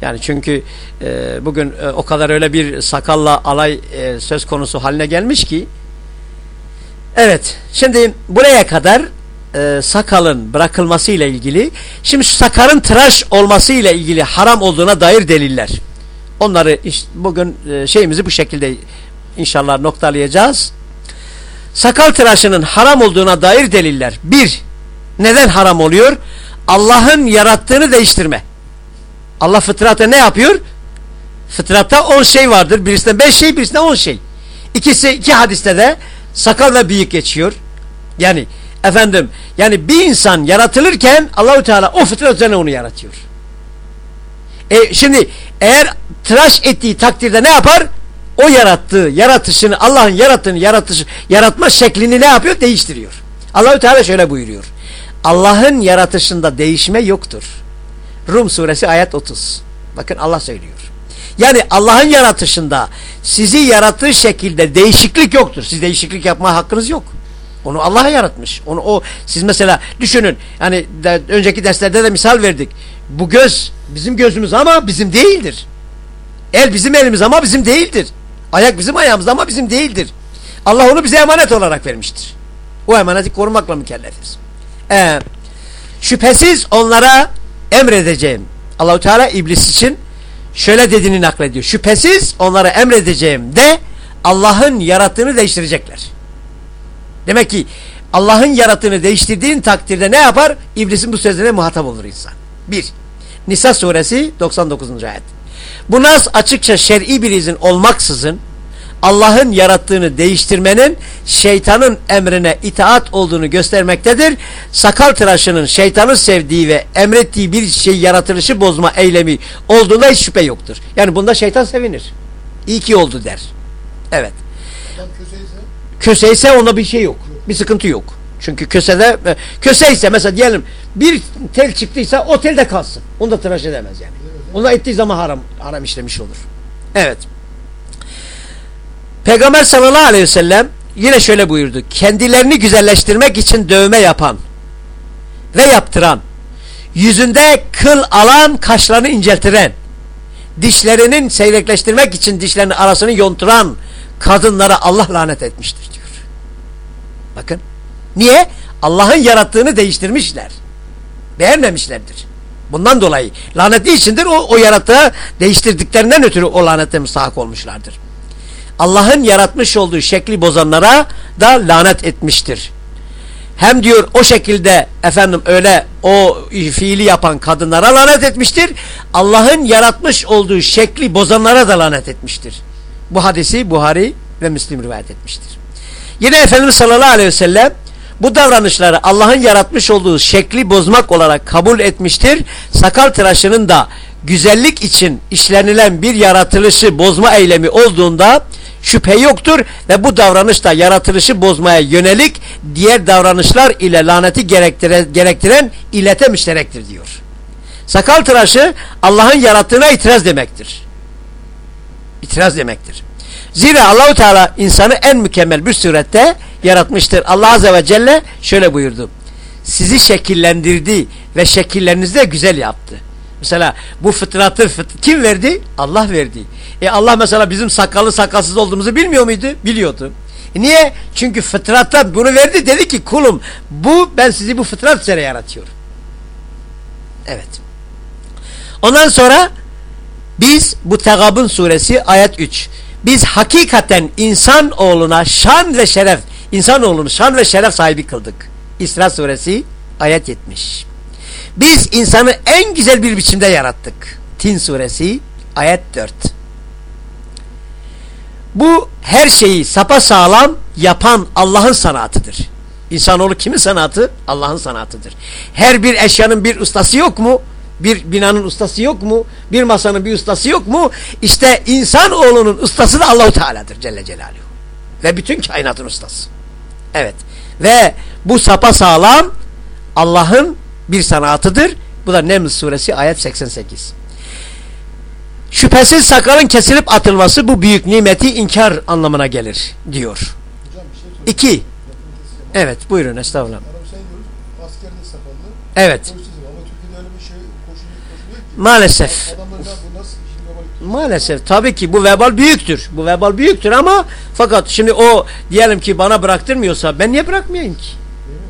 Yani çünkü e, bugün e, o kadar öyle bir sakalla alay e, söz konusu haline gelmiş ki Evet şimdi buraya kadar e, sakalın bırakılması ile ilgili şimdi şu sakalın tıraş olması ile ilgili haram olduğuna dair deliller. Onları işte bugün e, şeyimizi bu şekilde inşallah noktalayacağız. Sakal tıraşının haram olduğuna dair deliller. Bir, neden haram oluyor? Allah'ın yarattığını değiştirme. Allah fıtrata ne yapıyor? Fıtratta on şey vardır. Birisinde beş şey, birisinde on şey. İkisi, iki hadiste de sakal ve bıyık geçiyor. Yani efendim yani bir insan yaratılırken Allahü Teala o fıtrat üzerine onu yaratıyor. E şimdi eğer tıraş ettiği takdirde ne yapar? O yarattığı, yaratışını, Allah'ın yarattığını, yaratış, yaratma şeklini ne yapıyor? Değiştiriyor. Allahü Teala şöyle buyuruyor. Allah'ın yaratışında değişme yoktur. Rum suresi ayet 30. Bakın Allah söylüyor. Yani Allah'ın yaratışında sizi yarattığı şekilde değişiklik yoktur. Siz değişiklik yapma hakkınız yok. Onu Allah yaratmış. Onu o siz mesela düşünün. Yani de, önceki derslerde de misal verdik. Bu göz bizim gözümüz ama bizim değildir. El bizim elimiz ama bizim değildir. Ayak bizim ayağımız ama bizim değildir. Allah onu bize emanet olarak vermiştir. O emaneti korumakla mükellefiz. Ee, şüphesiz onlara emredeceğim. Allahu Teala iblis için şöyle dediğini naklediyor. Şüphesiz onlara emredeceğim de Allah'ın yarattığını değiştirecekler. Demek ki Allah'ın yarattığını değiştirdiğin takdirde ne yapar? İblisin bu sözlerine muhatap olur insan. Bir, Nisa suresi 99. ayet. Bu nas açıkça şer'i bir izin olmaksızın Allah'ın yarattığını değiştirmenin şeytanın emrine itaat olduğunu göstermektedir. Sakal tıraşının şeytanın sevdiği ve emrettiği bir şey yaratılışı bozma eylemi olduğunda hiç şüphe yoktur. Yani bunda şeytan sevinir. İyi ki oldu der. Evet. Köse ise onda bir şey yok. Bir sıkıntı yok. Çünkü kösede e, köse ise mesela diyelim bir tel çıktıysa o telde kalsın. Onu da tıraş edemez yani. Onu ettiği zaman haram, haram işlemiş olur. Evet. Peygamber sallallahu aleyhi ve sellem yine şöyle buyurdu. Kendilerini güzelleştirmek için dövme yapan ve yaptıran, yüzünde kıl alan, kaşlarını inceltiren, dişlerinin seyrekleştirmek için dişlerinin arasını yonturan kadınlara Allah lanet etmiştir diyor. Bakın. Niye? Allah'ın yarattığını değiştirmişler. Beğenmemişlerdir. Bundan dolayı lanetli içindir o, o yaratığı değiştirdiklerinden ötürü o lanete müstahak olmuşlardır. Allah'ın yaratmış olduğu şekli bozanlara da lanet etmiştir. Hem diyor o şekilde efendim öyle o fiili yapan kadınlara lanet etmiştir. Allah'ın yaratmış olduğu şekli bozanlara da lanet etmiştir. Bu hadisi Buhari ve Müslim rivayet etmiştir. Yine Efendimiz sallallahu aleyhi ve sellem bu davranışları Allah'ın yaratmış olduğu şekli bozmak olarak kabul etmiştir. Sakal tıraşının da güzellik için işlenilen bir yaratılışı bozma eylemi olduğunda şüphe yoktur ve bu davranış da yaratılışı bozmaya yönelik diğer davranışlar ile laneti gerektiren, gerektiren ilete müşterektir diyor. Sakal tıraşı Allah'ın yarattığına itiraz demektir. İtiraz demektir. Zira Allahu Teala insanı en mükemmel bir surette yaratmıştır. Allah Azze ve Celle şöyle buyurdu. Sizi şekillendirdi ve şekillerinizi de güzel yaptı. Mesela bu fıtratı fıt kim verdi? Allah verdi. E Allah mesela bizim sakallı sakalsız olduğumuzu bilmiyor muydu? Biliyordu. E niye? Çünkü fıtratta bunu verdi dedi ki kulum bu ben sizi bu fıtrat üzere yaratıyorum. Evet. Ondan sonra biz bu Tegabun suresi ayet 3 biz hakikaten insan oğluna şan ve şeref insan oğlunu şan ve şeref sahibi kıldık. İsra suresi ayet 70. Biz insanı en güzel bir biçimde yarattık. Tin suresi ayet 4. Bu her şeyi sapa sağlam yapan Allah'ın sanatıdır. İnsanoğlu kimin sanatı? Allah'ın sanatıdır. Her bir eşyanın bir ustası yok mu? Bir binanın ustası yok mu? Bir masanın bir ustası yok mu? İşte insanoğlunun ustası da Allahu Teala'dır Celle Celaluhu. Ve bütün kainatın ustası. Evet. Ve bu sapa sağlam Allah'ın bir sanatıdır. Bu da Neml suresi ayet 88. Şüphesiz sakalın kesilip atılması bu büyük nimeti inkar anlamına gelir diyor. Hocam, şey İki. Evet buyurun estağfurullah. Evet. Maalesef. Maalesef tabii ki bu vebal büyüktür. Bu vebal büyüktür ama fakat şimdi o diyelim ki bana bıraktırmıyorsa ben niye bırakmayayım ki?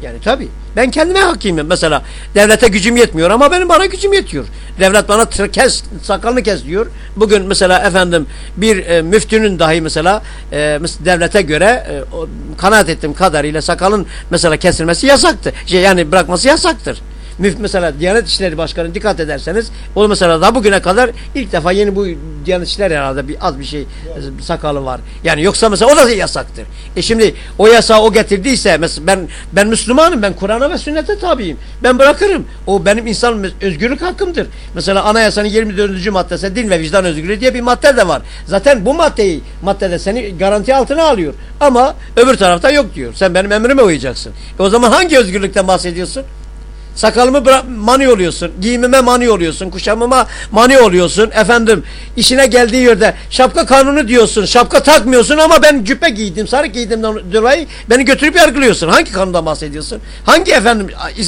Yani tabii. Ben kendime hakimim. Mesela devlete gücüm yetmiyor ama benim bana gücüm yetiyor. Devlet bana kes, sakalını kes diyor. Bugün mesela efendim bir e, müftünün dahi mesela e, devlete göre e, o, kanaat ettiğim kadarıyla sakalın mesela kesilmesi yasaktı. Şey, yani bırakması yasaktır mesela Diyanet İşleri Başkanı dikkat ederseniz o mesela daha bugüne kadar ilk defa yeni bu Diyanet İşleri herhalde bir az bir şey bir sakalı var. Yani yoksa mesela o da yasaktır. E şimdi o yasağı o getirdiyse mesela ben ben Müslümanım ben Kur'an'a ve sünnete tabiyim. Ben bırakırım. O benim insan özgürlük hakkımdır. Mesela anayasanın 24. maddesi din ve vicdan özgürlüğü diye bir madde de var. Zaten bu maddeyi maddede seni garanti altına alıyor. Ama öbür tarafta yok diyor. Sen benim emrime uyacaksın. E o zaman hangi özgürlükten bahsediyorsun? Sakalımı mani oluyorsun. Giyimime mani oluyorsun. Kuşamıma mani oluyorsun. Efendim işine geldiği yerde şapka kanunu diyorsun. Şapka takmıyorsun ama ben cübbe giydim. Sarık giydimden dolayı beni götürüp yargılıyorsun. Hangi kanundan bahsediyorsun? Hangi efendim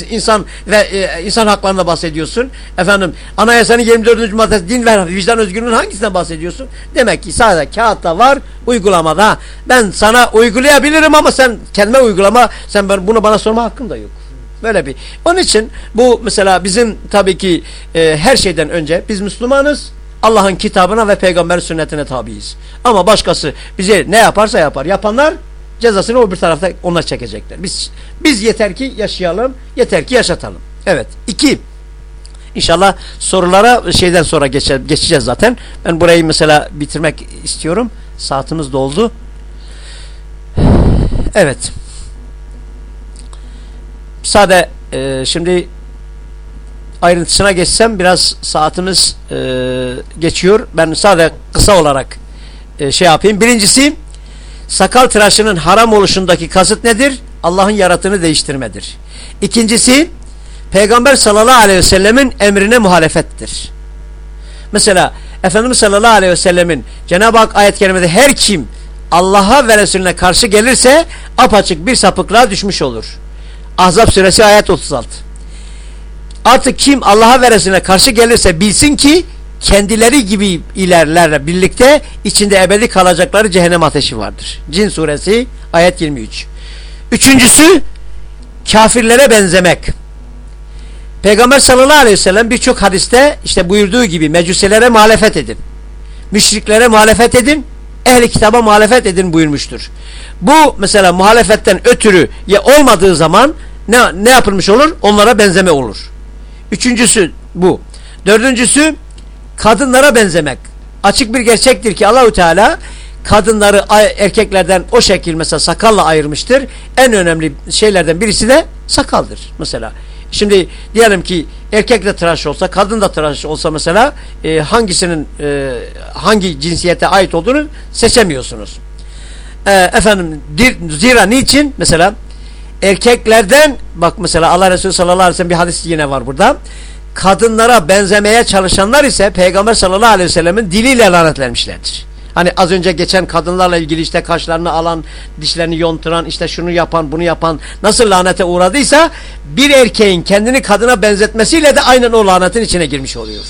insan ve e, insan haklarına bahsediyorsun? Efendim anayasanın 24. maddesi din ve vicdan özgürlüğünün hangisinden bahsediyorsun? Demek ki sadece kağıtta var uygulamada. Ben sana uygulayabilirim ama sen kendime uygulama sen bunu bana sorma hakkım da yok. Böyle bir. Onun için bu mesela bizim tabii ki e, her şeyden önce biz Müslümanız. Allah'ın kitabına ve peygamber sünnetine tabiiz. Ama başkası bize ne yaparsa yapar. Yapanlar cezasını o bir tarafta onlar çekecekler. Biz biz yeter ki yaşayalım, yeter ki yaşatalım. Evet. İki. İnşallah sorulara şeyden sonra geçe, geçeceğiz zaten. Ben burayı mesela bitirmek istiyorum. Saatimiz doldu. Evet. Sade e, şimdi ayrıntısına geçsem biraz saatimiz e, geçiyor. Ben sade kısa olarak e, şey yapayım. Birincisi sakal tıraşının haram oluşundaki kasıt nedir? Allah'ın yaratını değiştirmedir. İkincisi Peygamber sallallahu aleyhi ve sellemin emrine muhalefettir. Mesela Efendimiz sallallahu aleyhi ve sellemin Cenab-ı Hak ayet-i kerimede her kim Allah'a ve Resulüne karşı gelirse apaçık bir sapıklığa düşmüş olur. Ahzab suresi ayet 36. Artık kim Allah'a ve Resulüne karşı gelirse bilsin ki kendileri gibi ilerlerle birlikte içinde ebedi kalacakları cehennem ateşi vardır. Cin suresi ayet 23. Üçüncüsü kafirlere benzemek. Peygamber sallallahu aleyhi ve sellem birçok hadiste işte buyurduğu gibi mecuselere muhalefet edin. Müşriklere muhalefet edin. Ehli kitaba muhalefet edin buyurmuştur. Bu mesela muhalefetten ötürü ya olmadığı zaman ne, ne yapılmış olur? Onlara benzeme olur. Üçüncüsü bu. Dördüncüsü kadınlara benzemek. Açık bir gerçektir ki Allahü Teala kadınları erkeklerden o şekil mesela sakalla ayırmıştır. En önemli şeylerden birisi de sakaldır mesela. Şimdi diyelim ki erkek de tıraş olsa, kadın da tıraş olsa mesela e, hangisinin e, hangi cinsiyete ait olduğunu seçemiyorsunuz. E, efendim zira niçin? Mesela erkeklerden bak mesela Allah Resulü sallallahu aleyhi ve sellem bir hadis yine var burada. Kadınlara benzemeye çalışanlar ise Peygamber sallallahu aleyhi ve sellemin diliyle lanetlenmişlerdir. Hani az önce geçen kadınlarla ilgili işte kaşlarını alan, dişlerini yonturan, işte şunu yapan, bunu yapan nasıl lanete uğradıysa bir erkeğin kendini kadına benzetmesiyle de aynen o lanetin içine girmiş oluyor.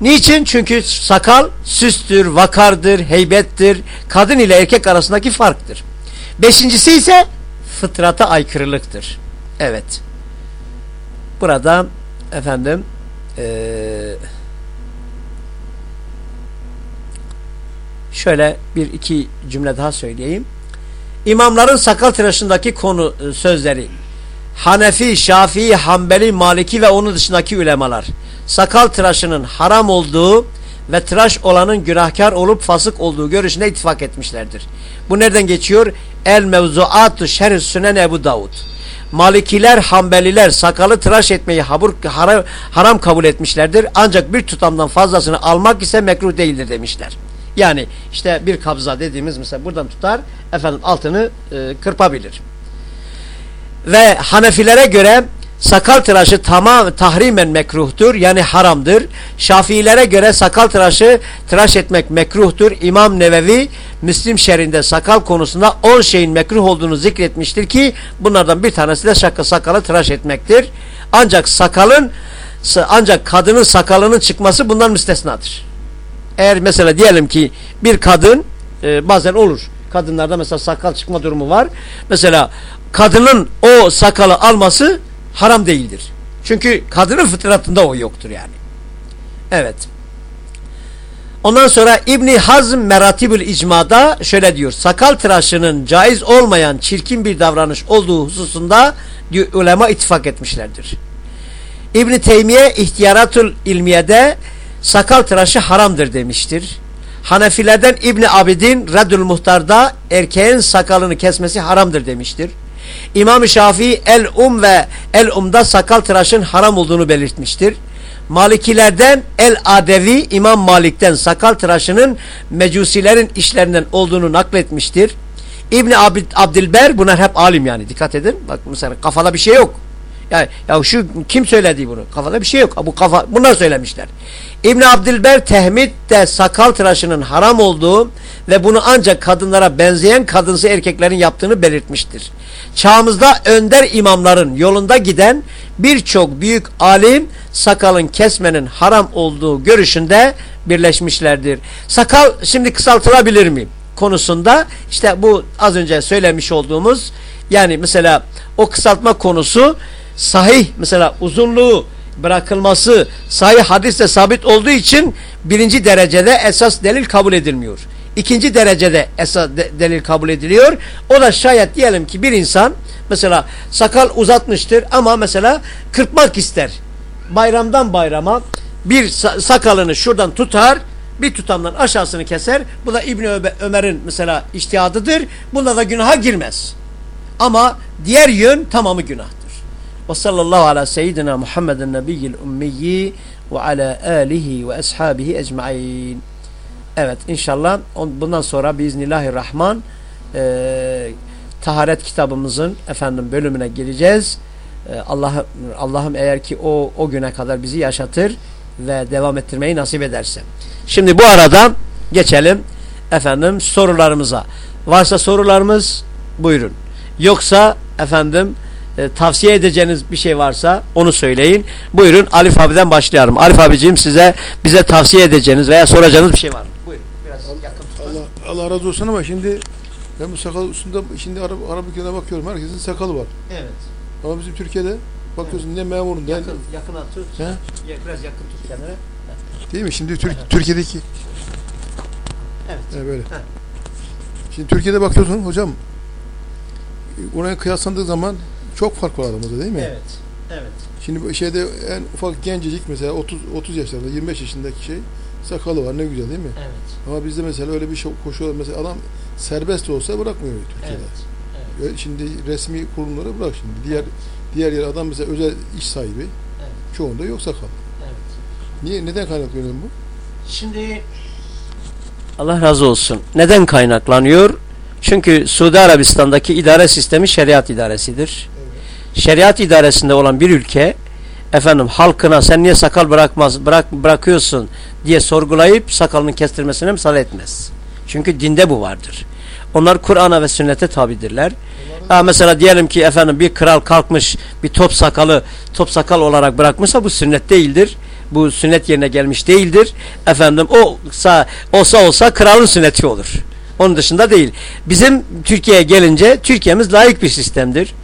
Niçin? Çünkü sakal süstür, vakardır, heybettir. Kadın ile erkek arasındaki farktır. Beşincisi ise fıtrata aykırılıktır. Evet. Burada efendim eee şöyle bir iki cümle daha söyleyeyim. İmamların sakal tıraşındaki konu e, sözleri. Hanefi, Şafii, Hanbeli, Maliki ve onun dışındaki ulemalar. Sakal tıraşının haram olduğu ve tıraş olanın günahkar olup fasık olduğu görüşüne ittifak etmişlerdir. Bu nereden geçiyor? El mevzuatü şerh sünen Ebu Davud. Malikiler, Hanbeliler sakalı tıraş etmeyi habur, haram, kabul etmişlerdir. Ancak bir tutamdan fazlasını almak ise mekruh değildir demişler. Yani işte bir kabza dediğimiz mesela buradan tutar efendim altını e, kırpabilir. Ve Hanefilere göre sakal tıraşı tamam tahrimen mekruhtur yani haramdır. Şafiilere göre sakal tıraşı tıraş etmek mekruhtur. İmam Nevevi Müslim şerinde sakal konusunda 10 şeyin mekruh olduğunu zikretmiştir ki bunlardan bir tanesi de şaka sakalı tıraş etmektir. Ancak sakalın ancak kadının sakalının çıkması bundan müstesnadır. Eğer mesela diyelim ki bir kadın e, bazen olur. Kadınlarda mesela sakal çıkma durumu var. Mesela kadının o sakalı alması haram değildir. Çünkü kadının fıtratında o yoktur yani. Evet. Ondan sonra İbni Hazm Meratibül İcma'da şöyle diyor. Sakal tıraşının caiz olmayan çirkin bir davranış olduğu hususunda diyor, ulema ittifak etmişlerdir. İbni Teymiye İhtiyaratul İlmiye'de sakal tıraşı haramdır demiştir. Hanefilerden İbni Abidin Reddül Muhtar'da erkeğin sakalını kesmesi haramdır demiştir. İmam-ı Şafii El-Um ve El-Um'da sakal tıraşın haram olduğunu belirtmiştir. Malikilerden El-Adevi İmam Malik'ten sakal tıraşının mecusilerin işlerinden olduğunu nakletmiştir. İbni Abd Abdilber bunlar hep alim yani dikkat edin. Bak mesela kafada bir şey yok. Yani ya şu kim söyledi bunu? Kafada bir şey yok. Bu kafa bunlar söylemişler. İbn Abdülber tehmid de sakal tıraşının haram olduğu ve bunu ancak kadınlara benzeyen kadınsı erkeklerin yaptığını belirtmiştir. Çağımızda önder imamların yolunda giden birçok büyük alim sakalın kesmenin haram olduğu görüşünde birleşmişlerdir. Sakal şimdi kısaltılabilir mi? konusunda işte bu az önce söylemiş olduğumuz yani mesela o kısaltma konusu sahih mesela uzunluğu bırakılması sahih hadiste sabit olduğu için birinci derecede esas delil kabul edilmiyor. İkinci derecede esas de, delil kabul ediliyor. O da şayet diyelim ki bir insan mesela sakal uzatmıştır ama mesela kırpmak ister. Bayramdan bayrama bir sakalını şuradan tutar bir tutamdan aşağısını keser. Bu da İbni Ömer'in mesela iştihadıdır. Bunda da günaha girmez. Ama diğer yön tamamı günah. Ve sallallahu ala seyyidina Muhammeden nebiyyil ummiyyi ve ala alihi ve ashabihi ecmain. Evet inşallah bundan sonra biiznillahirrahman e, taharet kitabımızın efendim bölümüne gireceğiz. E, Allah Allah'ım eğer ki o o güne kadar bizi yaşatır ve devam ettirmeyi nasip ederse. Şimdi bu arada geçelim efendim sorularımıza. Varsa sorularımız buyurun. Yoksa efendim e, tavsiye edeceğiniz bir şey varsa onu söyleyin. Buyurun Alif abiden başlayalım. Alif abiciğim size bize tavsiye edeceğiniz veya soracağınız bir şey var mı? Buyurun. Biraz yakın tutun. Allah, Allah razı olsun ama şimdi ben bu sakal üstünde şimdi Arap, Arap ülkelerine bakıyorum. Herkesin sakalı var. Evet. Ama bizim Türkiye'de bakıyorsun ne memurun ne Yakın, yakına tut. He? Ya- Biraz yakın tut kendine. değil mi? Şimdi Türk, Türkiye'deki Evet. He, böyle. Heh. Şimdi Türkiye'de bakıyorsun hocam oraya kıyaslandığı zaman çok fark var aramızda değil mi? Evet. Evet. Şimdi bu şeyde en ufak gencecik mesela 30 30 yaşlarında 25 yaşındaki şey sakalı var ne güzel değil mi? Evet. Ama bizde mesela öyle bir şey koşuyor mesela adam serbest olsa bırakmıyor Türkiye'de. Evet. Ve Şimdi resmi kurumları bırak şimdi. Diğer diğer yer adam mesela özel iş sahibi. Çoğunda yok sakal. Evet. Niye neden kaynaklanıyor bu? Şimdi Allah razı olsun. Neden kaynaklanıyor? Çünkü Suudi Arabistan'daki idare sistemi şeriat idaresidir. Şeriat idaresinde olan bir ülke efendim halkına sen niye sakal bırakmaz bırak bırakıyorsun diye sorgulayıp sakalını kestirmesine müsaade etmez. Çünkü dinde bu vardır. Onlar Kur'an'a ve sünnete tabidirler. Ha mesela diyelim ki efendim bir kral kalkmış bir top sakalı top sakal olarak bırakmışsa bu sünnet değildir. Bu sünnet yerine gelmiş değildir. Efendim olsa olsa, olsa kralın sünneti olur. Onun dışında değil. Bizim Türkiye'ye gelince Türkiye'miz layık bir sistemdir.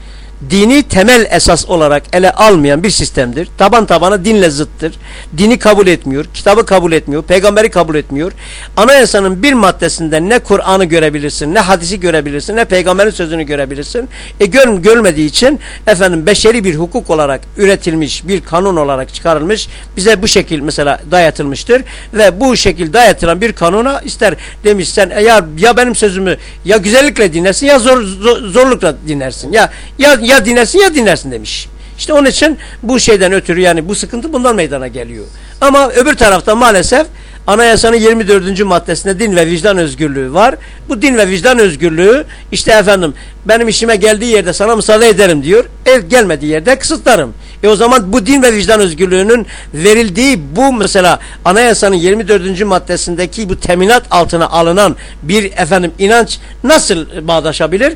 Dini temel esas olarak ele almayan bir sistemdir. Taban tabana dinle zıttır. Dini kabul etmiyor, kitabı kabul etmiyor, peygamberi kabul etmiyor. Anayasanın bir maddesinden ne Kur'an'ı görebilirsin, ne hadisi görebilirsin, ne peygamberin sözünü görebilirsin. E gör, görmediği için efendim beşeri bir hukuk olarak üretilmiş, bir kanun olarak çıkarılmış, bize bu şekil mesela dayatılmıştır ve bu şekil dayatılan bir kanuna ister demiş sen e, ya ya benim sözümü ya güzellikle dinlersin ya zor, zor- zorlukla dinlersin. Ya ya ya dinlersin ya dinlersin demiş. İşte onun için bu şeyden ötürü yani bu sıkıntı bundan meydana geliyor. Ama öbür tarafta maalesef Anayasanın 24. maddesinde din ve vicdan özgürlüğü var. Bu din ve vicdan özgürlüğü işte efendim benim işime geldiği yerde sana müsaade ederim diyor. El gelmediği yerde kısıtlarım. E o zaman bu din ve vicdan özgürlüğünün verildiği bu mesela anayasanın 24. maddesindeki bu teminat altına alınan bir efendim inanç nasıl bağdaşabilir?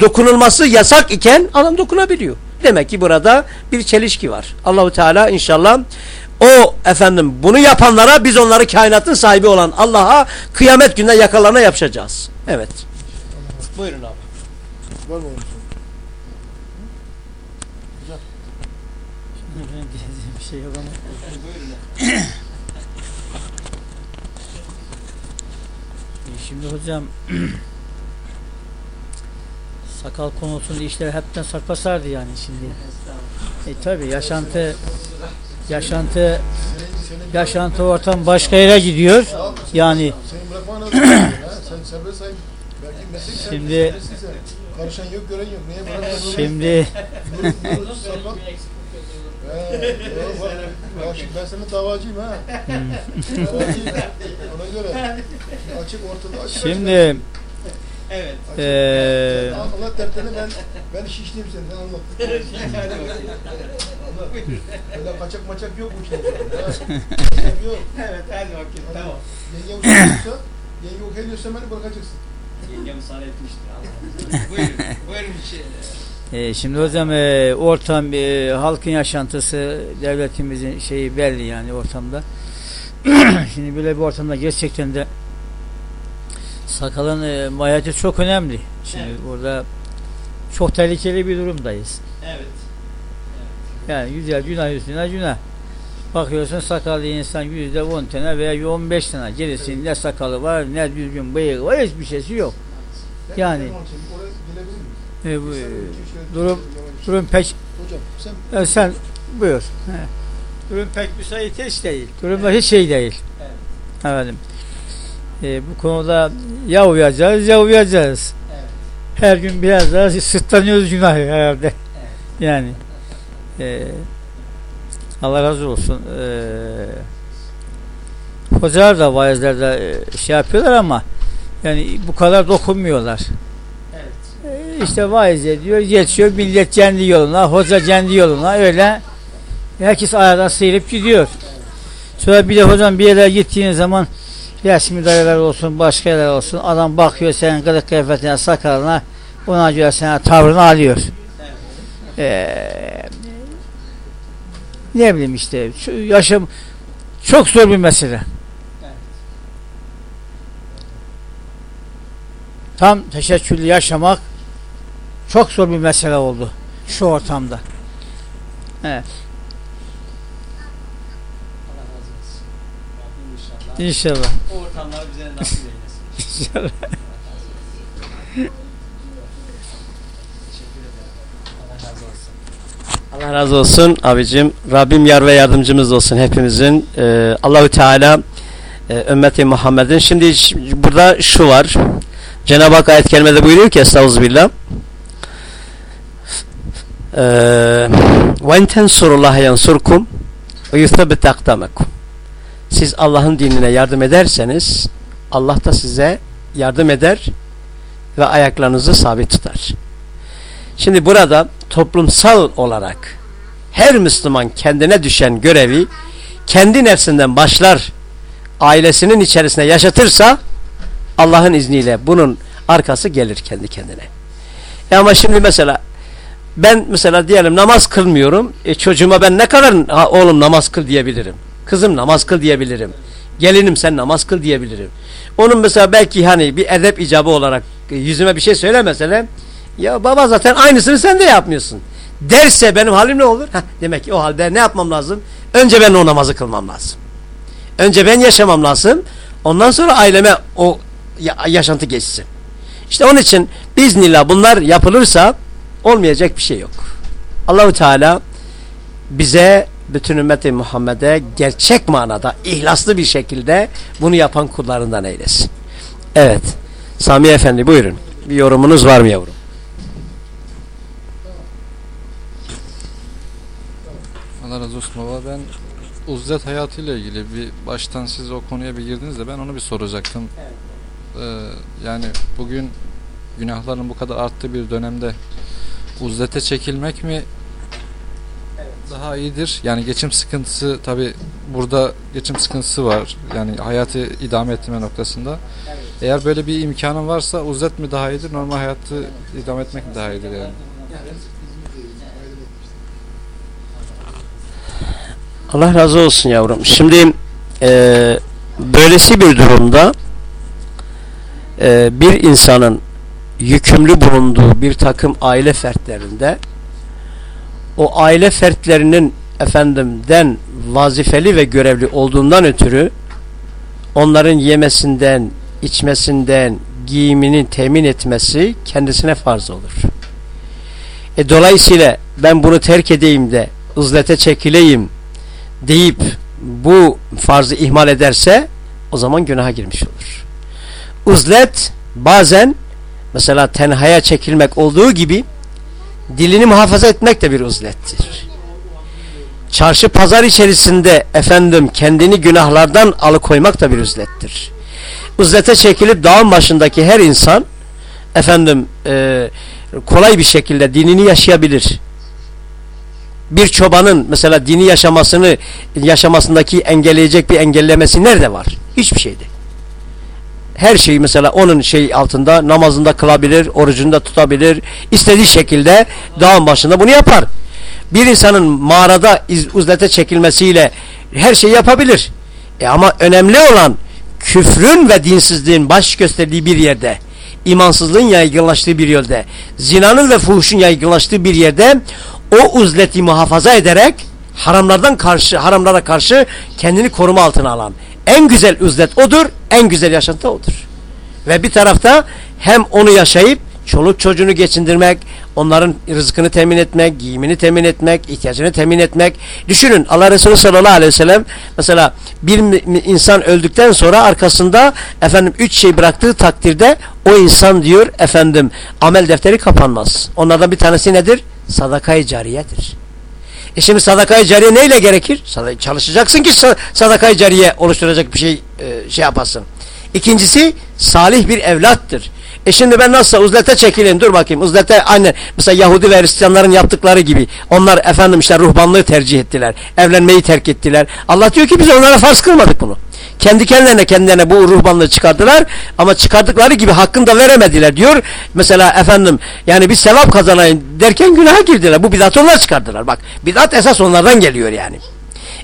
Dokunulması yasak iken adam dokunabiliyor. Demek ki burada bir çelişki var. Allahu Teala inşallah o efendim bunu yapanlara biz onları kainatın sahibi olan Allah'a kıyamet gününe yakalarına yapacağız. Evet. Buyurun abi. Var mı onun için? bir şey yok ama. E, Şimdi hocam sakal konusunda işler hepten saklasardı yani şimdi. E tabi yaşantı yaşantı yaşantı ortam başka yere gidiyor. Yani Şimdi- Karışan yok gören yok. Niye şimdi Sakal. He, doğru bak. Ya şimdi ben senin davacıyım ha. Davacıyım. Ona göre. Açık ortada açık şimdi Evet. açık. eee Anlat dertlerini ben ben şişliyim seni sen anlat. Öyle kaçak maçak yok bu işlerde. Yok. Evet hadi bakayım tamam. Yenge diyorsa, yenge okey diyorsa beni bırakacaksın. Yengem müsaade etmiştir. buyurun. Buyurun bir şey. E, şimdi hocam e, ortam e, halkın yaşantısı devletimizin şeyi belli yani ortamda. şimdi böyle bir ortamda gerçekten de sakalın e, mahiyeti çok önemli. Şimdi Evet. burada çok tehlikeli bir durumdayız. Evet. Yani güzel günah üstüne günah. Bakıyorsun sakallı insan yüzde on tane veya on beş tane. Gerisi ne sakalı var ne düzgün bıyığı var hiçbir şeysi yok. Yani. E, bu, e, durum- durum pek Hocam sen E, sen buyur. He. Durum pek müsait hiç değil. Durumda hiç şey değil. Evet. Efendim. E, bu konuda ya uyacağız ya uyacağız. Evet. Her gün biraz daha sırtlanıyoruz günah herhalde. Yani. E, Allah razı olsun. E, hocalar da vaizler de e, şey yapıyorlar ama yani bu kadar dokunmuyorlar. İşte vaiz ediyor, geçiyor, millet kendi yoluna, hoca kendi yoluna öyle herkes aradan sıyırıp gidiyor. Sonra bir de hocam bir yere gittiğin zaman resmi daireler olsun, başka yerler olsun. Adam bakıyor senin kılık kıyafetine, sakalına. Ona göre sana tavrını alıyor. Ee, ne bileyim işte yaşam çok zor bir mesele. Tam teşekkürlü yaşamak çok zor bir mesele oldu şu ortamda. Evet. İnşallah. O ortamları bize nasip eylesin. İnşallah. Allah razı olsun abicim. Rabbim yar ve yardımcımız olsun hepimizin. Ee, Allahü Teala e, ümmeti Muhammed'in. Şimdi burada şu var. Cenab-ı Hak ayet kerimede buyuruyor ki Estağfirullah. İn tensurullaha yansurkum ve yuthabbit akdamakum. Siz Allah'ın dinine yardım ederseniz Allah da size yardım eder ve ayaklarınızı sabit tutar. Şimdi burada toplumsal olarak her Müslüman kendine düşen görevi kendi nefsinden başlar ailesinin içerisine yaşatırsa Allah'ın izniyle bunun arkası gelir kendi kendine. E ama şimdi mesela ben mesela diyelim namaz kılmıyorum. E çocuğuma ben ne kadar ha, oğlum namaz kıl diyebilirim. Kızım namaz kıl diyebilirim. Gelinim sen namaz kıl diyebilirim. Onun mesela belki hani bir edep icabı olarak e, yüzüme bir şey söylemesene ya baba zaten aynısını sen de yapmıyorsun. Derse benim halim ne olur? Heh, demek ki o halde ne yapmam lazım? Önce ben o namazı kılmam lazım. Önce ben yaşamam lazım. Ondan sonra aileme o ya- yaşantı geçsin. İşte onun için biiznillah bunlar yapılırsa olmayacak bir şey yok. Allahu Teala bize bütün ümmeti Muhammed'e gerçek manada ihlaslı bir şekilde bunu yapan kullarından eylesin. Evet. Sami Efendi buyurun. Bir yorumunuz var mı yavrum? Allah razı olsun baba. Ben uzlet hayatıyla ilgili bir baştan siz o konuya bir girdiniz de ben onu bir soracaktım. Ee, yani bugün günahların bu kadar arttığı bir dönemde uzlete çekilmek mi daha iyidir? Yani geçim sıkıntısı tabi burada geçim sıkıntısı var. Yani hayatı idame ettirme noktasında. Eğer böyle bir imkanın varsa uzlet mi daha iyidir? Normal hayatı idame etmek mi daha iyidir yani? Allah razı olsun yavrum. Şimdi e, böylesi bir durumda e, bir insanın yükümlü bulunduğu bir takım aile fertlerinde o aile fertlerinin efendimden vazifeli ve görevli olduğundan ötürü onların yemesinden, içmesinden, giyimini temin etmesi kendisine farz olur. E, dolayısıyla ben bunu terk edeyim de ızlete çekileyim deyip bu farzı ihmal ederse o zaman günaha girmiş olur. Uzlet bazen mesela tenhaya çekilmek olduğu gibi dilini muhafaza etmek de bir uzlettir. Çarşı pazar içerisinde efendim kendini günahlardan alıkoymak da bir uzlettir. Uzlete çekilip dağın başındaki her insan efendim e, kolay bir şekilde dinini yaşayabilir bir çobanın mesela dini yaşamasını yaşamasındaki engelleyecek bir engellemesi nerede var? Hiçbir şeyde. Her şeyi mesela onun şey altında namazında kılabilir, orucunda tutabilir, istediği şekilde dağın başında bunu yapar. Bir insanın mağarada uzlete çekilmesiyle her şeyi yapabilir. E ama önemli olan küfrün ve dinsizliğin baş gösterdiği bir yerde, imansızlığın yaygınlaştığı bir yerde, zinanın ve fuhuşun yaygınlaştığı bir yerde o uzleti muhafaza ederek haramlardan karşı haramlara karşı kendini koruma altına alan en güzel uzlet odur, en güzel yaşantı odur. Ve bir tarafta hem onu yaşayıp çoluk çocuğunu geçindirmek, onların rızkını temin etmek, giyimini temin etmek, ihtiyacını temin etmek. Düşünün Allah Resulü sallallahu aleyhi ve sellem mesela bir insan öldükten sonra arkasında efendim üç şey bıraktığı takdirde o insan diyor efendim amel defteri kapanmaz. Onlardan bir tanesi nedir? Sadakayı cariyedir. E şimdi sadakayı cariye neyle gerekir? Çalışacaksın ki sa- sadakayı cariye oluşturacak bir şey e, şey yapasın. İkincisi salih bir evlattır. E şimdi ben nasılsa uzlete çekileyim dur bakayım. Uzlete aynı mesela Yahudi ve Hristiyanların yaptıkları gibi. Onlar efendim işte ruhbanlığı tercih ettiler. Evlenmeyi terk ettiler. Allah diyor ki biz onlara farz kılmadık bunu. Kendi kendilerine kendilerine bu ruhbanlığı çıkardılar ama çıkardıkları gibi hakkını da veremediler diyor. Mesela efendim yani bir sevap kazanayım derken günaha girdiler. Bu bidatı onlar çıkardılar. Bak bidat esas onlardan geliyor yani.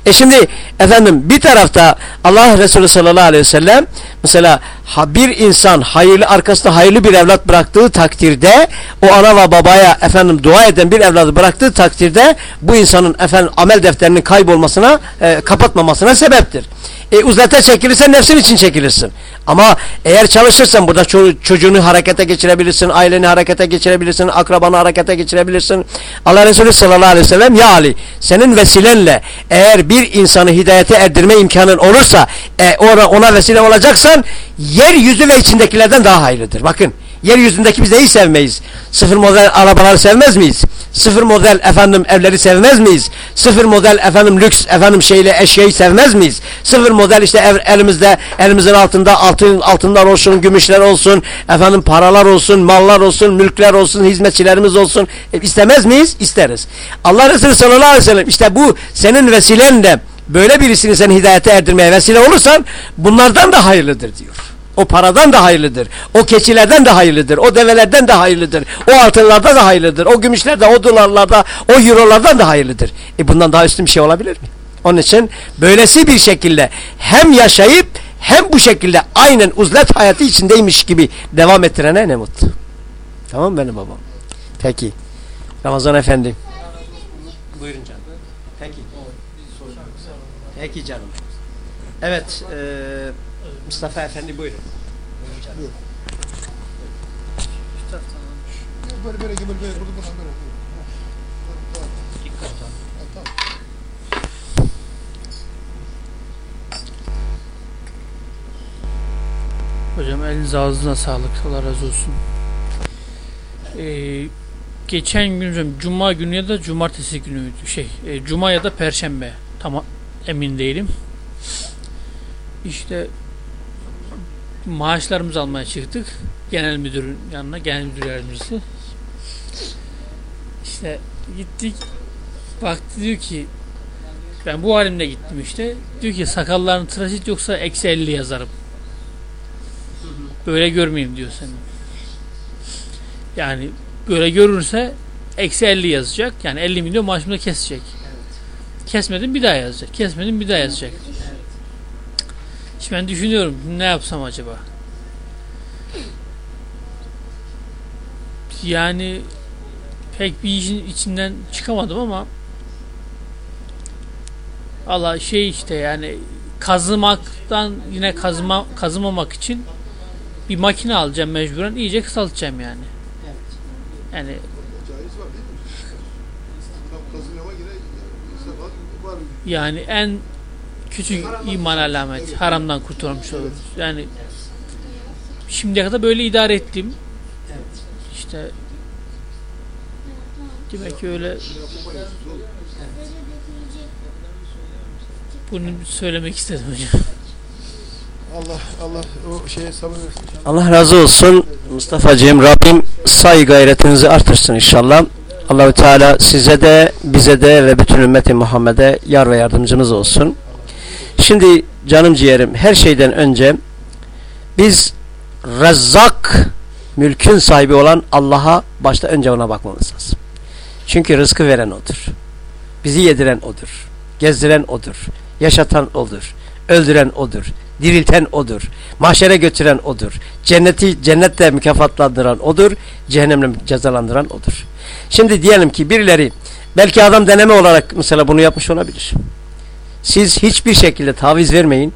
E şimdi efendim bir tarafta Allah Resulü sallallahu aleyhi ve sellem mesela bir insan hayırlı arkasında hayırlı bir evlat bıraktığı takdirde o ana ve babaya efendim dua eden bir evladı bıraktığı takdirde bu insanın efendim amel defterinin kaybolmasına e, kapatmamasına sebeptir. E, uzlete çekilirsen nefsin için çekilirsin. Ama eğer çalışırsan burada ço çocuğunu harekete geçirebilirsin, aileni harekete geçirebilirsin, akrabanı harekete geçirebilirsin. Allah Resulü sallallahu aleyhi ve sellem ya Ali senin vesilenle eğer bir insanı hidayete erdirme imkanın olursa e, ona, ona vesile olacaksan yeryüzü ve içindekilerden daha hayırlıdır. Bakın yeryüzündeki biz neyi sevmeyiz? Sıfır model arabaları sevmez miyiz? Sıfır model efendim evleri sevmez miyiz? Sıfır model efendim lüks efendim şeyle eşyayı sevmez miyiz? Sıfır model işte ev, elimizde elimizin altında altın altınlar olsun, gümüşler olsun, efendim paralar olsun, mallar olsun, mülkler olsun, hizmetçilerimiz olsun. E, istemez miyiz? İsteriz. Allah Resulü sallallahu aleyhi ve sellem işte bu senin vesilenle böyle birisini sen hidayete erdirmeye vesile olursan bunlardan da hayırlıdır diyor. O paradan da hayırlıdır. O keçilerden de hayırlıdır. O develerden de hayırlıdır. O altınlardan da hayırlıdır. O gümüşlerde, o dolarlarda, o eurolardan da hayırlıdır. E bundan daha üstün bir şey olabilir mi? Onun için böylesi bir şekilde hem yaşayıp hem bu şekilde aynen uzlet hayatı içindeymiş gibi devam ettirene ne mutlu. Tamam benim babam. Peki. Ramazan efendi. Buyurun canım. Peki. Peki canım. Evet. E, Mustafa efendi buyurun. Böyle böyle böyle böyle burada buradan böyle. Tamam. Hocam elinize ağzına sağlık. Allah razı olsun. Ee, geçen gün hocam, Cuma günü ya da Cumartesi günüydü. Şey, e, Cuma ya da Perşembe. Tam emin değilim. İşte maaşlarımızı almaya çıktık. Genel müdürün yanına, genel müdür yardımcısı. İşte gittik. Baktı diyor ki ben bu halimle gittim işte. Diyor ki sakallarını tıraş et yoksa eksi 50 yazarım. Böyle görmeyeyim diyor seni. Yani böyle görürse eksi 50 yazacak. Yani 50 milyon maaşımda kesecek. Kesmedim bir daha yazacak. Kesmedim bir daha yazacak. Şimdi ben düşünüyorum ne yapsam acaba? Yani pek bir işin içinden çıkamadım ama Allah şey işte yani kazımaktan yine kazıma, kazımamak için bir makine alacağım mecburen iyice kısaltacağım yani. Yani yani en küçük iman alamet haramdan kurtulmuş oluruz. Yani şimdiye kadar böyle idare ettim. İşte demek ki öyle bunu söylemek istedim hocam. Allah Allah o şeye sabır versin. Allah razı olsun Mustafa'cığım Rabbim say gayretinizi artırsın inşallah. Allahü Teala size de bize de ve bütün ümmeti Muhammed'e yar ve yardımcımız olsun. Şimdi canım ciğerim her şeyden önce biz Rezzak mülkün sahibi olan Allah'a başta önce ona bakmamız lazım. Çünkü rızkı veren odur. Bizi yediren odur. Gezdiren odur. Yaşatan odur. Öldüren odur. Dirilten odur. Mahşere götüren odur. Cenneti cennetle mükafatlandıran odur. Cehennemle cezalandıran odur. Şimdi diyelim ki birileri belki adam deneme olarak mesela bunu yapmış olabilir. Siz hiçbir şekilde taviz vermeyin.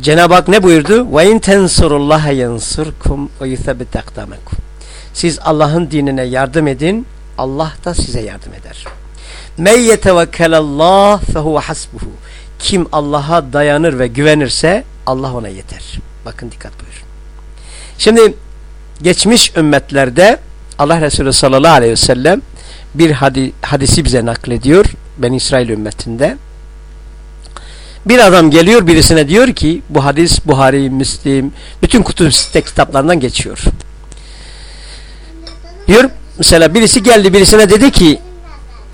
Cenab-ı Hak ne buyurdu? Ve in tensurullaha yansurkum ve yuthabbit akdamakum. Siz Allah'ın dinine yardım edin, Allah da size yardım eder. Men yetevekkelallah fehuve hasbuhu. Kim Allah'a dayanır ve güvenirse Allah ona yeter. Bakın dikkat buyurun. Şimdi geçmiş ümmetlerde Allah Resulü sallallahu aleyhi ve sellem bir hadi, hadisi bize naklediyor. Ben İsrail ümmetinde. Bir adam geliyor birisine diyor ki bu hadis Buhari, Müslim, bütün kutub sitte kitaplarından geçiyor. Diyor mesela birisi geldi birisine dedi ki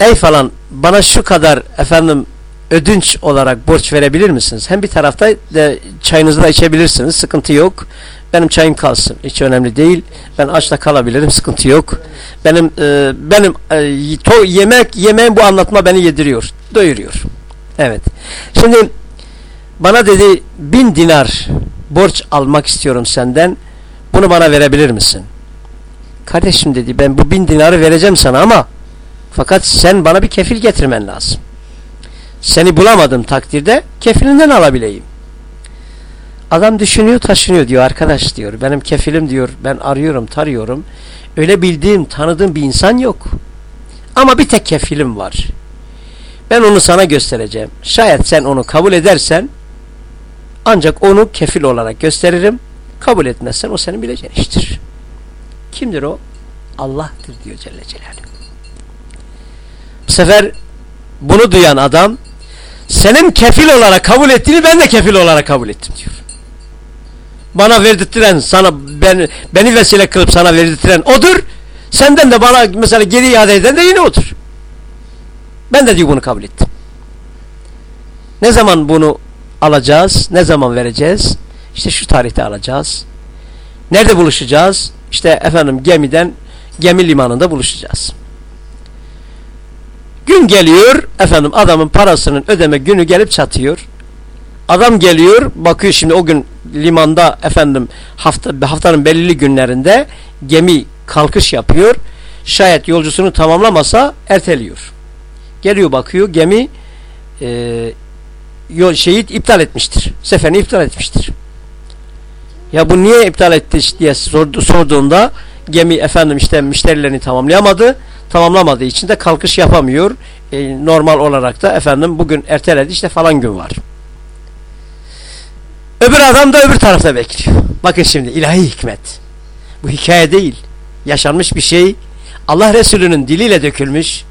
ey falan bana şu kadar efendim ödünç olarak borç verebilir misiniz? Hem bir tarafta da çayınızı da içebilirsiniz. Sıkıntı yok. Benim çayım kalsın. Hiç önemli değil. Ben açta kalabilirim. Sıkıntı yok. Benim e, benim e, to, yemek yemeğin bu anlatma beni yediriyor. Doyuruyor. Evet. Şimdi bana dedi bin dinar borç almak istiyorum senden. Bunu bana verebilir misin? Kardeşim dedi ben bu bin dinarı vereceğim sana ama fakat sen bana bir kefil getirmen lazım. Seni bulamadım takdirde kefilinden alabileyim. Adam düşünüyor taşınıyor diyor arkadaş diyor. Benim kefilim diyor ben arıyorum tarıyorum. Öyle bildiğim tanıdığım bir insan yok. Ama bir tek kefilim var. Ben onu sana göstereceğim. Şayet sen onu kabul edersen ancak onu kefil olarak gösteririm. Kabul etmezsen o senin bileceğin iştir. Kimdir o? Allah'tır diyor Celle Celaluhu. Bu sefer bunu duyan adam senin kefil olarak kabul ettiğini ben de kefil olarak kabul ettim diyor. Bana verdirtiren sana ben, beni vesile kılıp sana verdirtiren odur. Senden de bana mesela geri iade eden de yine odur. Ben de diyor bunu kabul ettim. Ne zaman bunu alacağız? Ne zaman vereceğiz? İşte şu tarihte alacağız. Nerede buluşacağız? İşte efendim gemiden gemi limanında buluşacağız. Gün geliyor efendim adamın parasının ödeme günü gelip çatıyor. Adam geliyor bakıyor şimdi o gün limanda efendim hafta haftanın belirli günlerinde gemi kalkış yapıyor. Şayet yolcusunu tamamlamasa erteliyor. Geliyor bakıyor gemi e, yol şehit iptal etmiştir. Seferini iptal etmiştir. Ya bu niye iptal etti diye sordu, sorduğunda gemi efendim işte müşterilerini tamamlayamadı. Tamamlamadığı için de kalkış yapamıyor. E, normal olarak da efendim bugün erteledi işte falan gün var. Öbür adam da öbür tarafta bekliyor. Bakın şimdi ilahi hikmet. Bu hikaye değil. Yaşanmış bir şey. Allah Resulü'nün diliyle dökülmüş.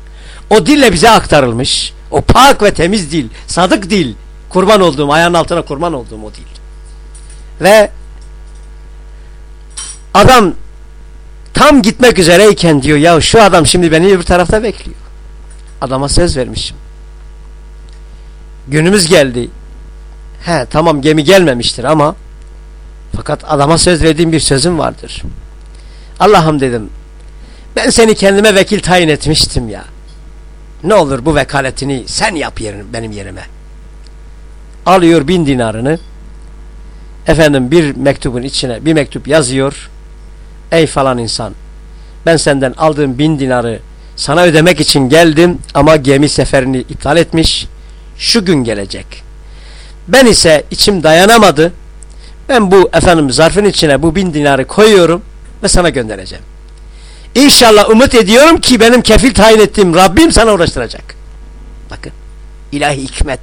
O dille bize aktarılmış. O pak ve temiz dil. Sadık dil. Kurban olduğum, ayağının altına kurban olduğum o dil. Ve adam tam gitmek üzereyken diyor ya şu adam şimdi beni öbür tarafta bekliyor. Adama söz vermişim. Günümüz geldi. He tamam gemi gelmemiştir ama fakat adama söz verdiğim bir sözüm vardır. Allah'ım dedim ben seni kendime vekil tayin etmiştim ya. Ne olur bu vekaletini sen yap yerin, benim yerime. Alıyor bin dinarını efendim bir mektubun içine bir mektup yazıyor. Ey falan insan ben senden aldığım bin dinarı sana ödemek için geldim ama gemi seferini iptal etmiş. Şu gün gelecek. Ben ise içim dayanamadı. Ben bu efendim zarfın içine bu bin dinarı koyuyorum ve sana göndereceğim. İnşallah umut ediyorum ki benim kefil tayin ettiğim Rabbim sana uğraştıracak. Bakın ilahi hikmet.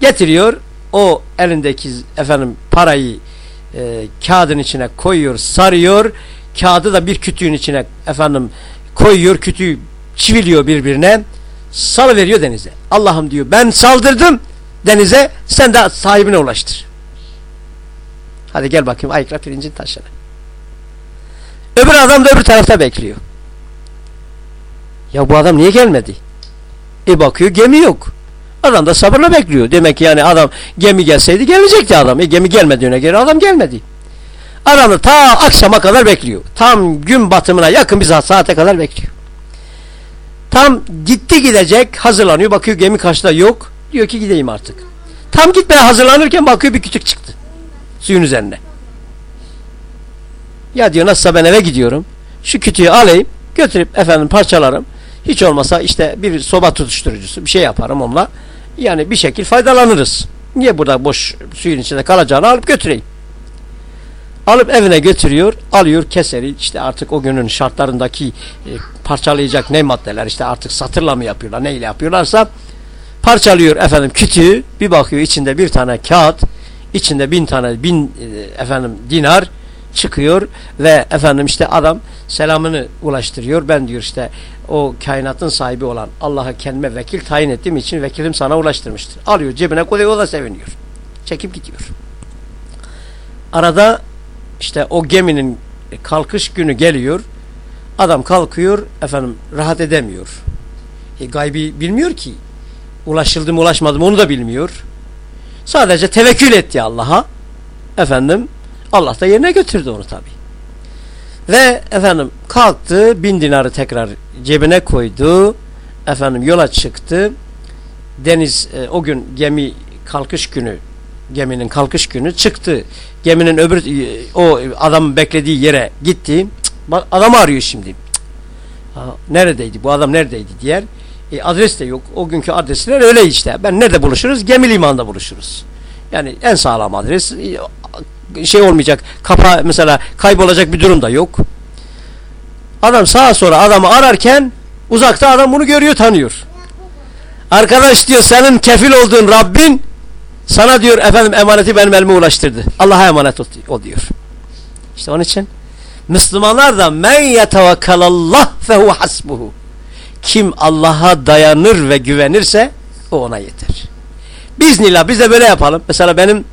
Getiriyor o elindeki efendim parayı e, kağıdın içine koyuyor, sarıyor. Kağıdı da bir kütüğün içine efendim koyuyor, kütüğü çiviliyor birbirine. Salı veriyor denize. Allah'ım diyor ben saldırdım denize sen de sahibine ulaştır. Hadi gel bakayım ayıkla pirincin taşını. Öbür adam da öbür tarafta bekliyor. Ya bu adam niye gelmedi? E bakıyor gemi yok. Adam da sabırla bekliyor. Demek ki yani adam gemi gelseydi gelecekti adam. E gemi gelmediğine göre adam gelmedi. Adam da ta akşama kadar bekliyor. Tam gün batımına yakın bir saate kadar bekliyor. Tam gitti gidecek hazırlanıyor. Bakıyor gemi karşıda yok. Diyor ki gideyim artık. Tam gitmeye hazırlanırken bakıyor bir kütük çıktı. Suyun üzerine. Ya diyor nasılsa ben eve gidiyorum. Şu kütüğü alayım götürüp efendim parçalarım. Hiç olmasa işte bir soba tutuşturucusu bir şey yaparım onunla. Yani bir şekil faydalanırız. Niye burada boş suyun içinde kalacağını alıp götüreyim. Alıp evine götürüyor, alıyor keseri işte artık o günün şartlarındaki e, parçalayacak ne maddeler işte artık satırla mı yapıyorlar neyle yapıyorlarsa parçalıyor efendim kütüğü bir bakıyor içinde bir tane kağıt içinde bin tane bin e, efendim dinar çıkıyor ve efendim işte adam selamını ulaştırıyor. Ben diyor işte o kainatın sahibi olan Allah'a kendime vekil tayin ettiğim için vekilim sana ulaştırmıştır. Alıyor cebine koyuyor o da seviniyor. Çekip gidiyor. Arada işte o geminin kalkış günü geliyor. Adam kalkıyor efendim rahat edemiyor. E, gaybi bilmiyor ki. Ulaşıldı mı ulaşmadı mı onu da bilmiyor. Sadece tevekkül etti Allah'a. Efendim Allah da yerine götürdü onu tabi. Ve efendim kalktı bin dinarı tekrar cebine koydu. Efendim yola çıktı. Deniz e, o gün gemi kalkış günü geminin kalkış günü çıktı. Geminin öbür e, o adam beklediği yere gitti. Cık, bak, Adam arıyor şimdi. Ha, neredeydi bu adam neredeydi diğer. E, adres de yok. O günkü adresler öyle işte. Ben nerede buluşuruz? Gemi limanında buluşuruz. Yani en sağlam adres e, şey olmayacak. Kapa mesela kaybolacak bir durum da yok. Adam sağa sonra adamı ararken uzakta adam bunu görüyor tanıyor. Arkadaş diyor senin kefil olduğun Rabbin sana diyor efendim emaneti benim elime ulaştırdı. Allah'a emanet ol diyor. İşte onun için Müslümanlar da men yetevekkelallah fehu hasbuhu. Kim Allah'a dayanır ve güvenirse o ona yeter. Biznillah biz de böyle yapalım. Mesela benim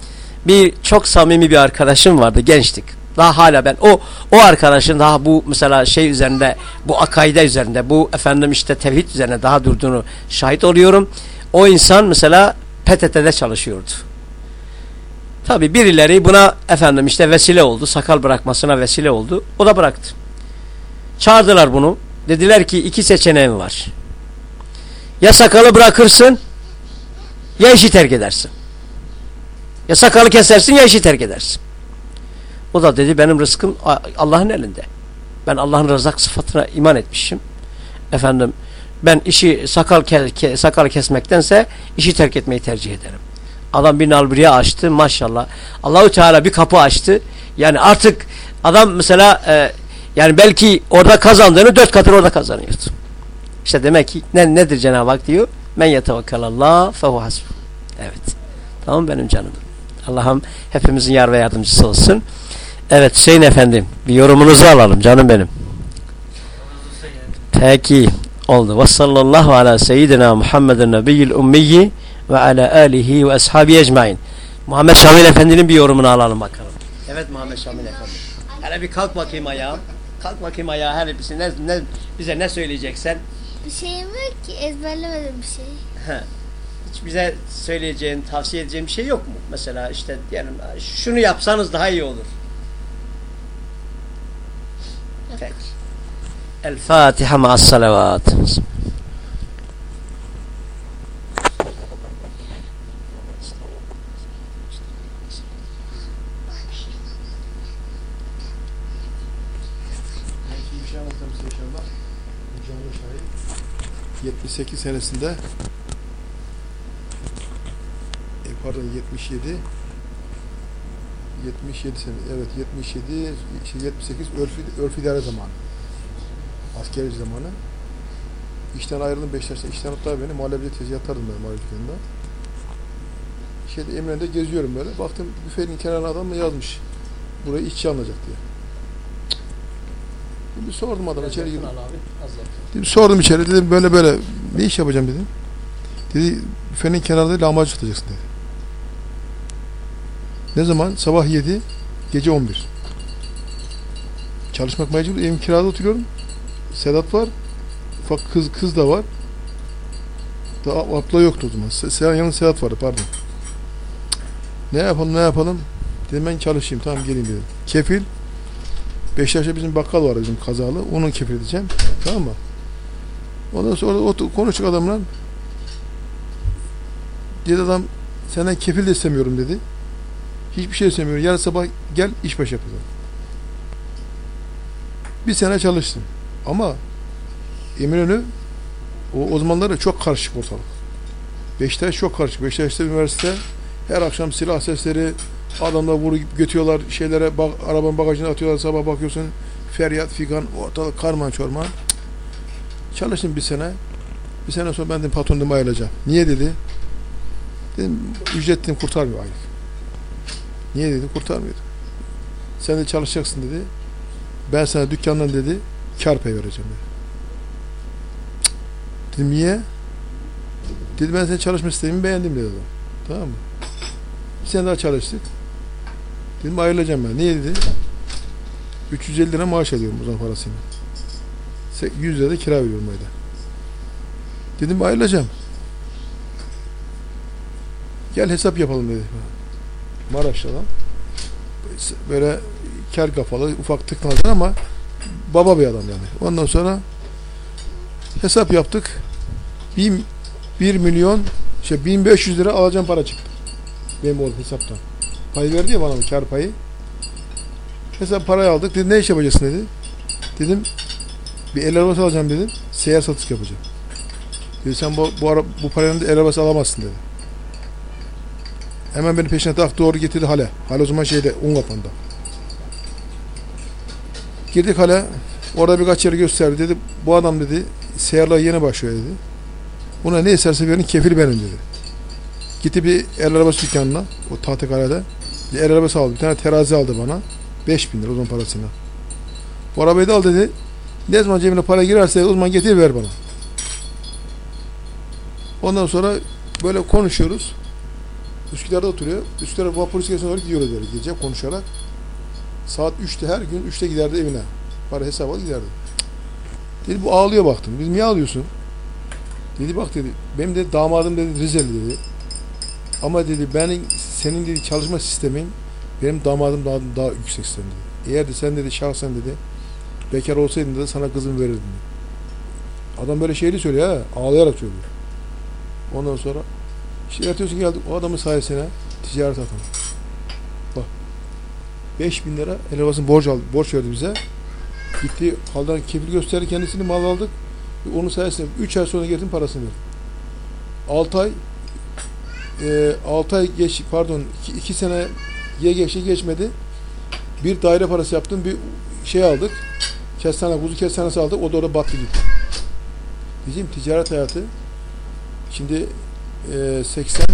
bir çok samimi bir arkadaşım vardı gençtik. Daha hala ben o o arkadaşın daha bu mesela şey üzerinde bu akaide üzerinde bu efendim işte tevhid üzerine daha durduğunu şahit oluyorum. O insan mesela PTT'de çalışıyordu. Tabi birileri buna efendim işte vesile oldu. Sakal bırakmasına vesile oldu. O da bıraktı. Çağırdılar bunu. Dediler ki iki seçeneğin var. Ya sakalı bırakırsın ya işi terk edersin. Ya sakalı kesersin ya işi terk edersin. O da dedi benim rızkım Allah'ın elinde. Ben Allah'ın rızak sıfatına iman etmişim. Efendim ben işi sakal ke, ke, sakal kesmektense işi terk etmeyi tercih ederim. Adam bir nalburiye açtı maşallah. Allahu Teala bir kapı açtı. Yani artık adam mesela e, yani belki orada kazandığını dört katını orada kazanıyordu. İşte demek ki ne, nedir Cenab-ı Hak diyor? Men yetevekkelallah fehu hasbu. Evet. Tamam benim canım. Allah'ım hepimizin yar ve yardımcısı olsun. Evet Hüseyin efendim bir yorumunuzu alalım canım benim. Peki oldu. Ve sallallahu ala seyyidina Muhammedin nebiyyil ummiyi ve ala alihi ve ashabi ecmain. Muhammed Şamil Efendi'nin bir yorumunu alalım bakalım. Evet Muhammed Şamil Efendi. Hele bir kalk bakayım ayağa. Kalk bakayım ayağa. Hele bize ne, ne, bize ne söyleyeceksen. Bir şeyim yok ki ezberlemedim bir şey. Hiç bize söyleyeceğin, tavsiye edeceğin bir şey yok mu? Mesela işte diyelim şunu yapsanız daha iyi olur. Peki. El Fatiha ma'as salavat. Belki bir şey anlatacağım size inşallah. Bu canlı şahit. 78 senesinde pardon 77 77 sene evet 77 şey, 78 örf, örf idare zamanı. Askeri zamanı. İşten ayrıldım Beşiktaş'ta işten tuttular beni muhallebide tezgahtardım ben muhallebi dükkanında şeyde Eminönü'nde geziyorum böyle. Baktım büfenin kenarına adam mı yazmış. Burayı işçi alınacak diye. Bir sordum adama içeri girdim. Dedim, sordum içeri. Dedim böyle böyle ne iş yapacağım? dedim. Dedi büfenin kenarında lahmacun satacaksın. dedi. Ne zaman? Sabah 7, gece 11. Çalışmak mecbur. Evim kirada oturuyorum. Sedat var. Ufak kız kız da var. Daha abla yoktu o zaman. Se Sedat yanında Sedat vardı pardon. Ne yapalım ne yapalım? Dedim ben çalışayım tamam geleyim dedim. Kefil Beşiktaş'ta bizim bakkal var bizim kazalı. Onun kefil edeceğim. Tamam mı? Ondan sonra otur, konuştuk adamla. Dedi adam senden kefil de istemiyorum dedi. Hiçbir şey istemiyorum. Yarın sabah gel iş başı yapalım. Bir sene çalıştım. Ama Eminönü o, o zamanları çok karışık ortalık. Beşiktaş çok karışık. Beşiktaş'ta üniversite her akşam silah sesleri adamlar vurup götürüyorlar şeylere bak, arabanın bagajına atıyorlar sabah bakıyorsun feryat figan ortalık karman çorman Çalıştım bir sene. Bir sene sonra ben de patron dedim ayrılacağım. Niye dedi? Dedim ücret dedim kurtarmıyor aylık. Niye dedi? Kurtarmıyor. Sen de çalışacaksın dedi. Ben sana dükkandan dedi kar pay vereceğim dedi. Dedim niye? Dedi ben senin çalışma sistemini beğendim dedi adam. Tamam mı? Bir sene daha çalıştık. Dedim ayrılacağım ben. Niye dedi? 350 lira maaş alıyorum parasıyla. Se- 100 lira da kira veriyorum ayda. Dedim ayrılacağım. Gel hesap yapalım dedi. Maraş'ta adam. Böyle kel kafalı, ufak tıknazlı ama baba bir adam yani. Ondan sonra hesap yaptık. 1, 1 milyon şey 1500 lira alacağım para çıktı. Benim oğlum hesaptan. Pay verdi ya bana bu kar payı. Hesap parayı aldık. Dedi ne iş yapacaksın dedi. Dedim bir el arabası alacağım dedim. Seyyar satış yapacağım. Dedi sen bu, bu, ara, bu paranın da el arabası alamazsın dedi. Hemen beni peşine tak doğru getirdi hale. Hale o zaman şeyde Ungapa'nda. Girdik hale. Orada birkaç yeri gösterdi. Dedi bu adam dedi seyyarlığa yeni başlıyor dedi. Buna ne isterse verin kefil benim dedi. Gitti bir el arabası dükkanına. O Tahtakale'de. Bir el arabası aldı. Bir tane terazi aldı bana. 5000 lira o zaman parasıyla. Bu arabayı da al dedi. Ne zaman cebine para girerse o zaman getir ver bana. Ondan sonra böyle konuşuyoruz. Üsküdar'da oturuyor. Üsküdar vapur iskelesine doğru gidiyoruz böyle gece konuşarak. Saat 3'te her gün 3'te giderdi evine. Para hesap alıp giderdi. Dedi bu ağlıyor baktım. Dedim niye ağlıyorsun? Dedi bak dedi benim de damadım dedi Rizeli dedi. Ama dedi benim senin dedi çalışma sistemin benim damadım daha, daha yüksek sistem dedi. Eğer de sen dedi şahsen dedi bekar olsaydın da sana kızım verirdim dedi. Adam böyle şeyli söylüyor ha. Ağlayarak söylüyor. Ondan sonra işte ertesi geldik o adamın sayesine ticaret atalım. Bak 5000 lira el borç aldı, borç verdi bize. Gitti haldan kefil gösterdi kendisini mal aldık. Onun sayesinde 3 ay sonra getirdim parasını verdim. 6 ay e, 6 ay geç pardon 2 sene ye geçti geçmedi. Bir daire parası yaptım. Bir şey aldık. Kestane, kuzu kestanesi aldık. O da orada battı gitti. Bizim ticaret hayatı şimdi 80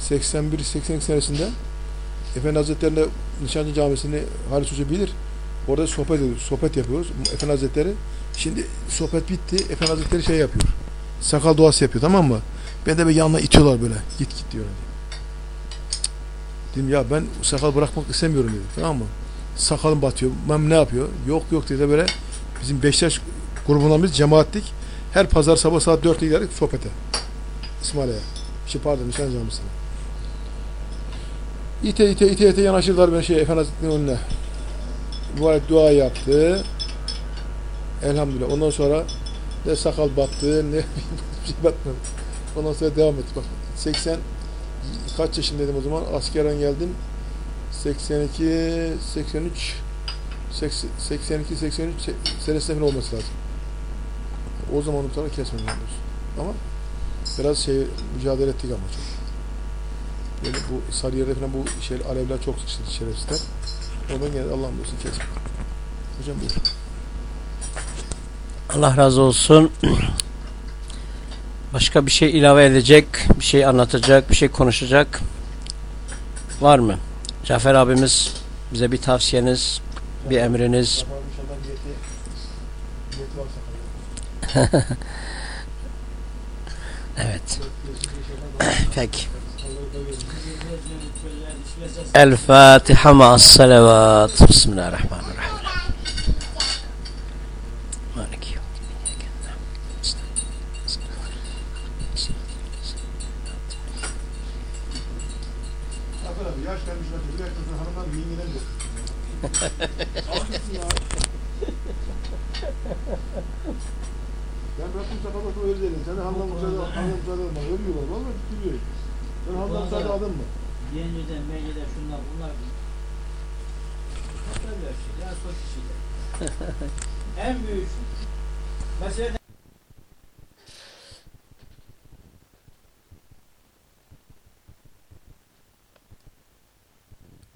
81 82 senesinde Efendi Hazretleri'nde Nişancı Camisi'ni Halis Hoca bilir. Orada sohbet ediyoruz. Sohbet yapıyoruz. Efendi Hazretleri şimdi sohbet bitti. Efendi Hazretleri şey yapıyor. Sakal duası yapıyor tamam mı? Ben de böyle yanına itiyorlar böyle. Git git diyor. Dedim ya ben sakal bırakmak istemiyorum dedi. Tamam mı? Sakalım batıyor. Ben ne yapıyor? Yok yok dedi böyle. Bizim Beşiktaş grubundan biz cemaattik. Her pazar sabah saat 4'te giderdik sohbete. İsmail'e. Şey pardon Nişan Camisi'ne. İte ite ite ite yanaşırlar ben şey Efendi Hazretleri'nin önüne. Mübarek dua yaptı. Elhamdülillah. Ondan sonra ne sakal battı ne şey batmadı. Ondan sonra devam etti. Bak 80 kaç yaşındaydım o zaman? Askerden geldim. 82 83 80 82 83 senesinde olması lazım. O zaman sonra kesmem lazım. Ama biraz şey mücadele ettik ama çok. Yani bu Sarıyer'de falan bu şey alevler çok sıçradı şerefsizler. Ondan geldi Allah'ım olsun kesme. Hocam buyur. Allah razı olsun. Başka bir şey ilave edecek, bir şey anlatacak, bir şey konuşacak var mı? Cafer abimiz bize bir tavsiyeniz, bir emriniz. Tamam inşallah niyeti, niyeti varsa Evet. Peki. El Fatiha ma'as salavat. Bismillahirrahmanirrahim. Maliki Zafer abi yaş gelmiş bence. Bir yaşındasın hanımlar yengeden yok. Almışsın ya. Ben Sen de hanımlar müsaade al. Hanımlar müsaade alma. Ölüyorlar. Valla tutuyor. Sen hanımlar müsaade aldın mı? Yeniden, menyeden şunlar bunlar. Tabii ya, çok kişiler. en büyük mesele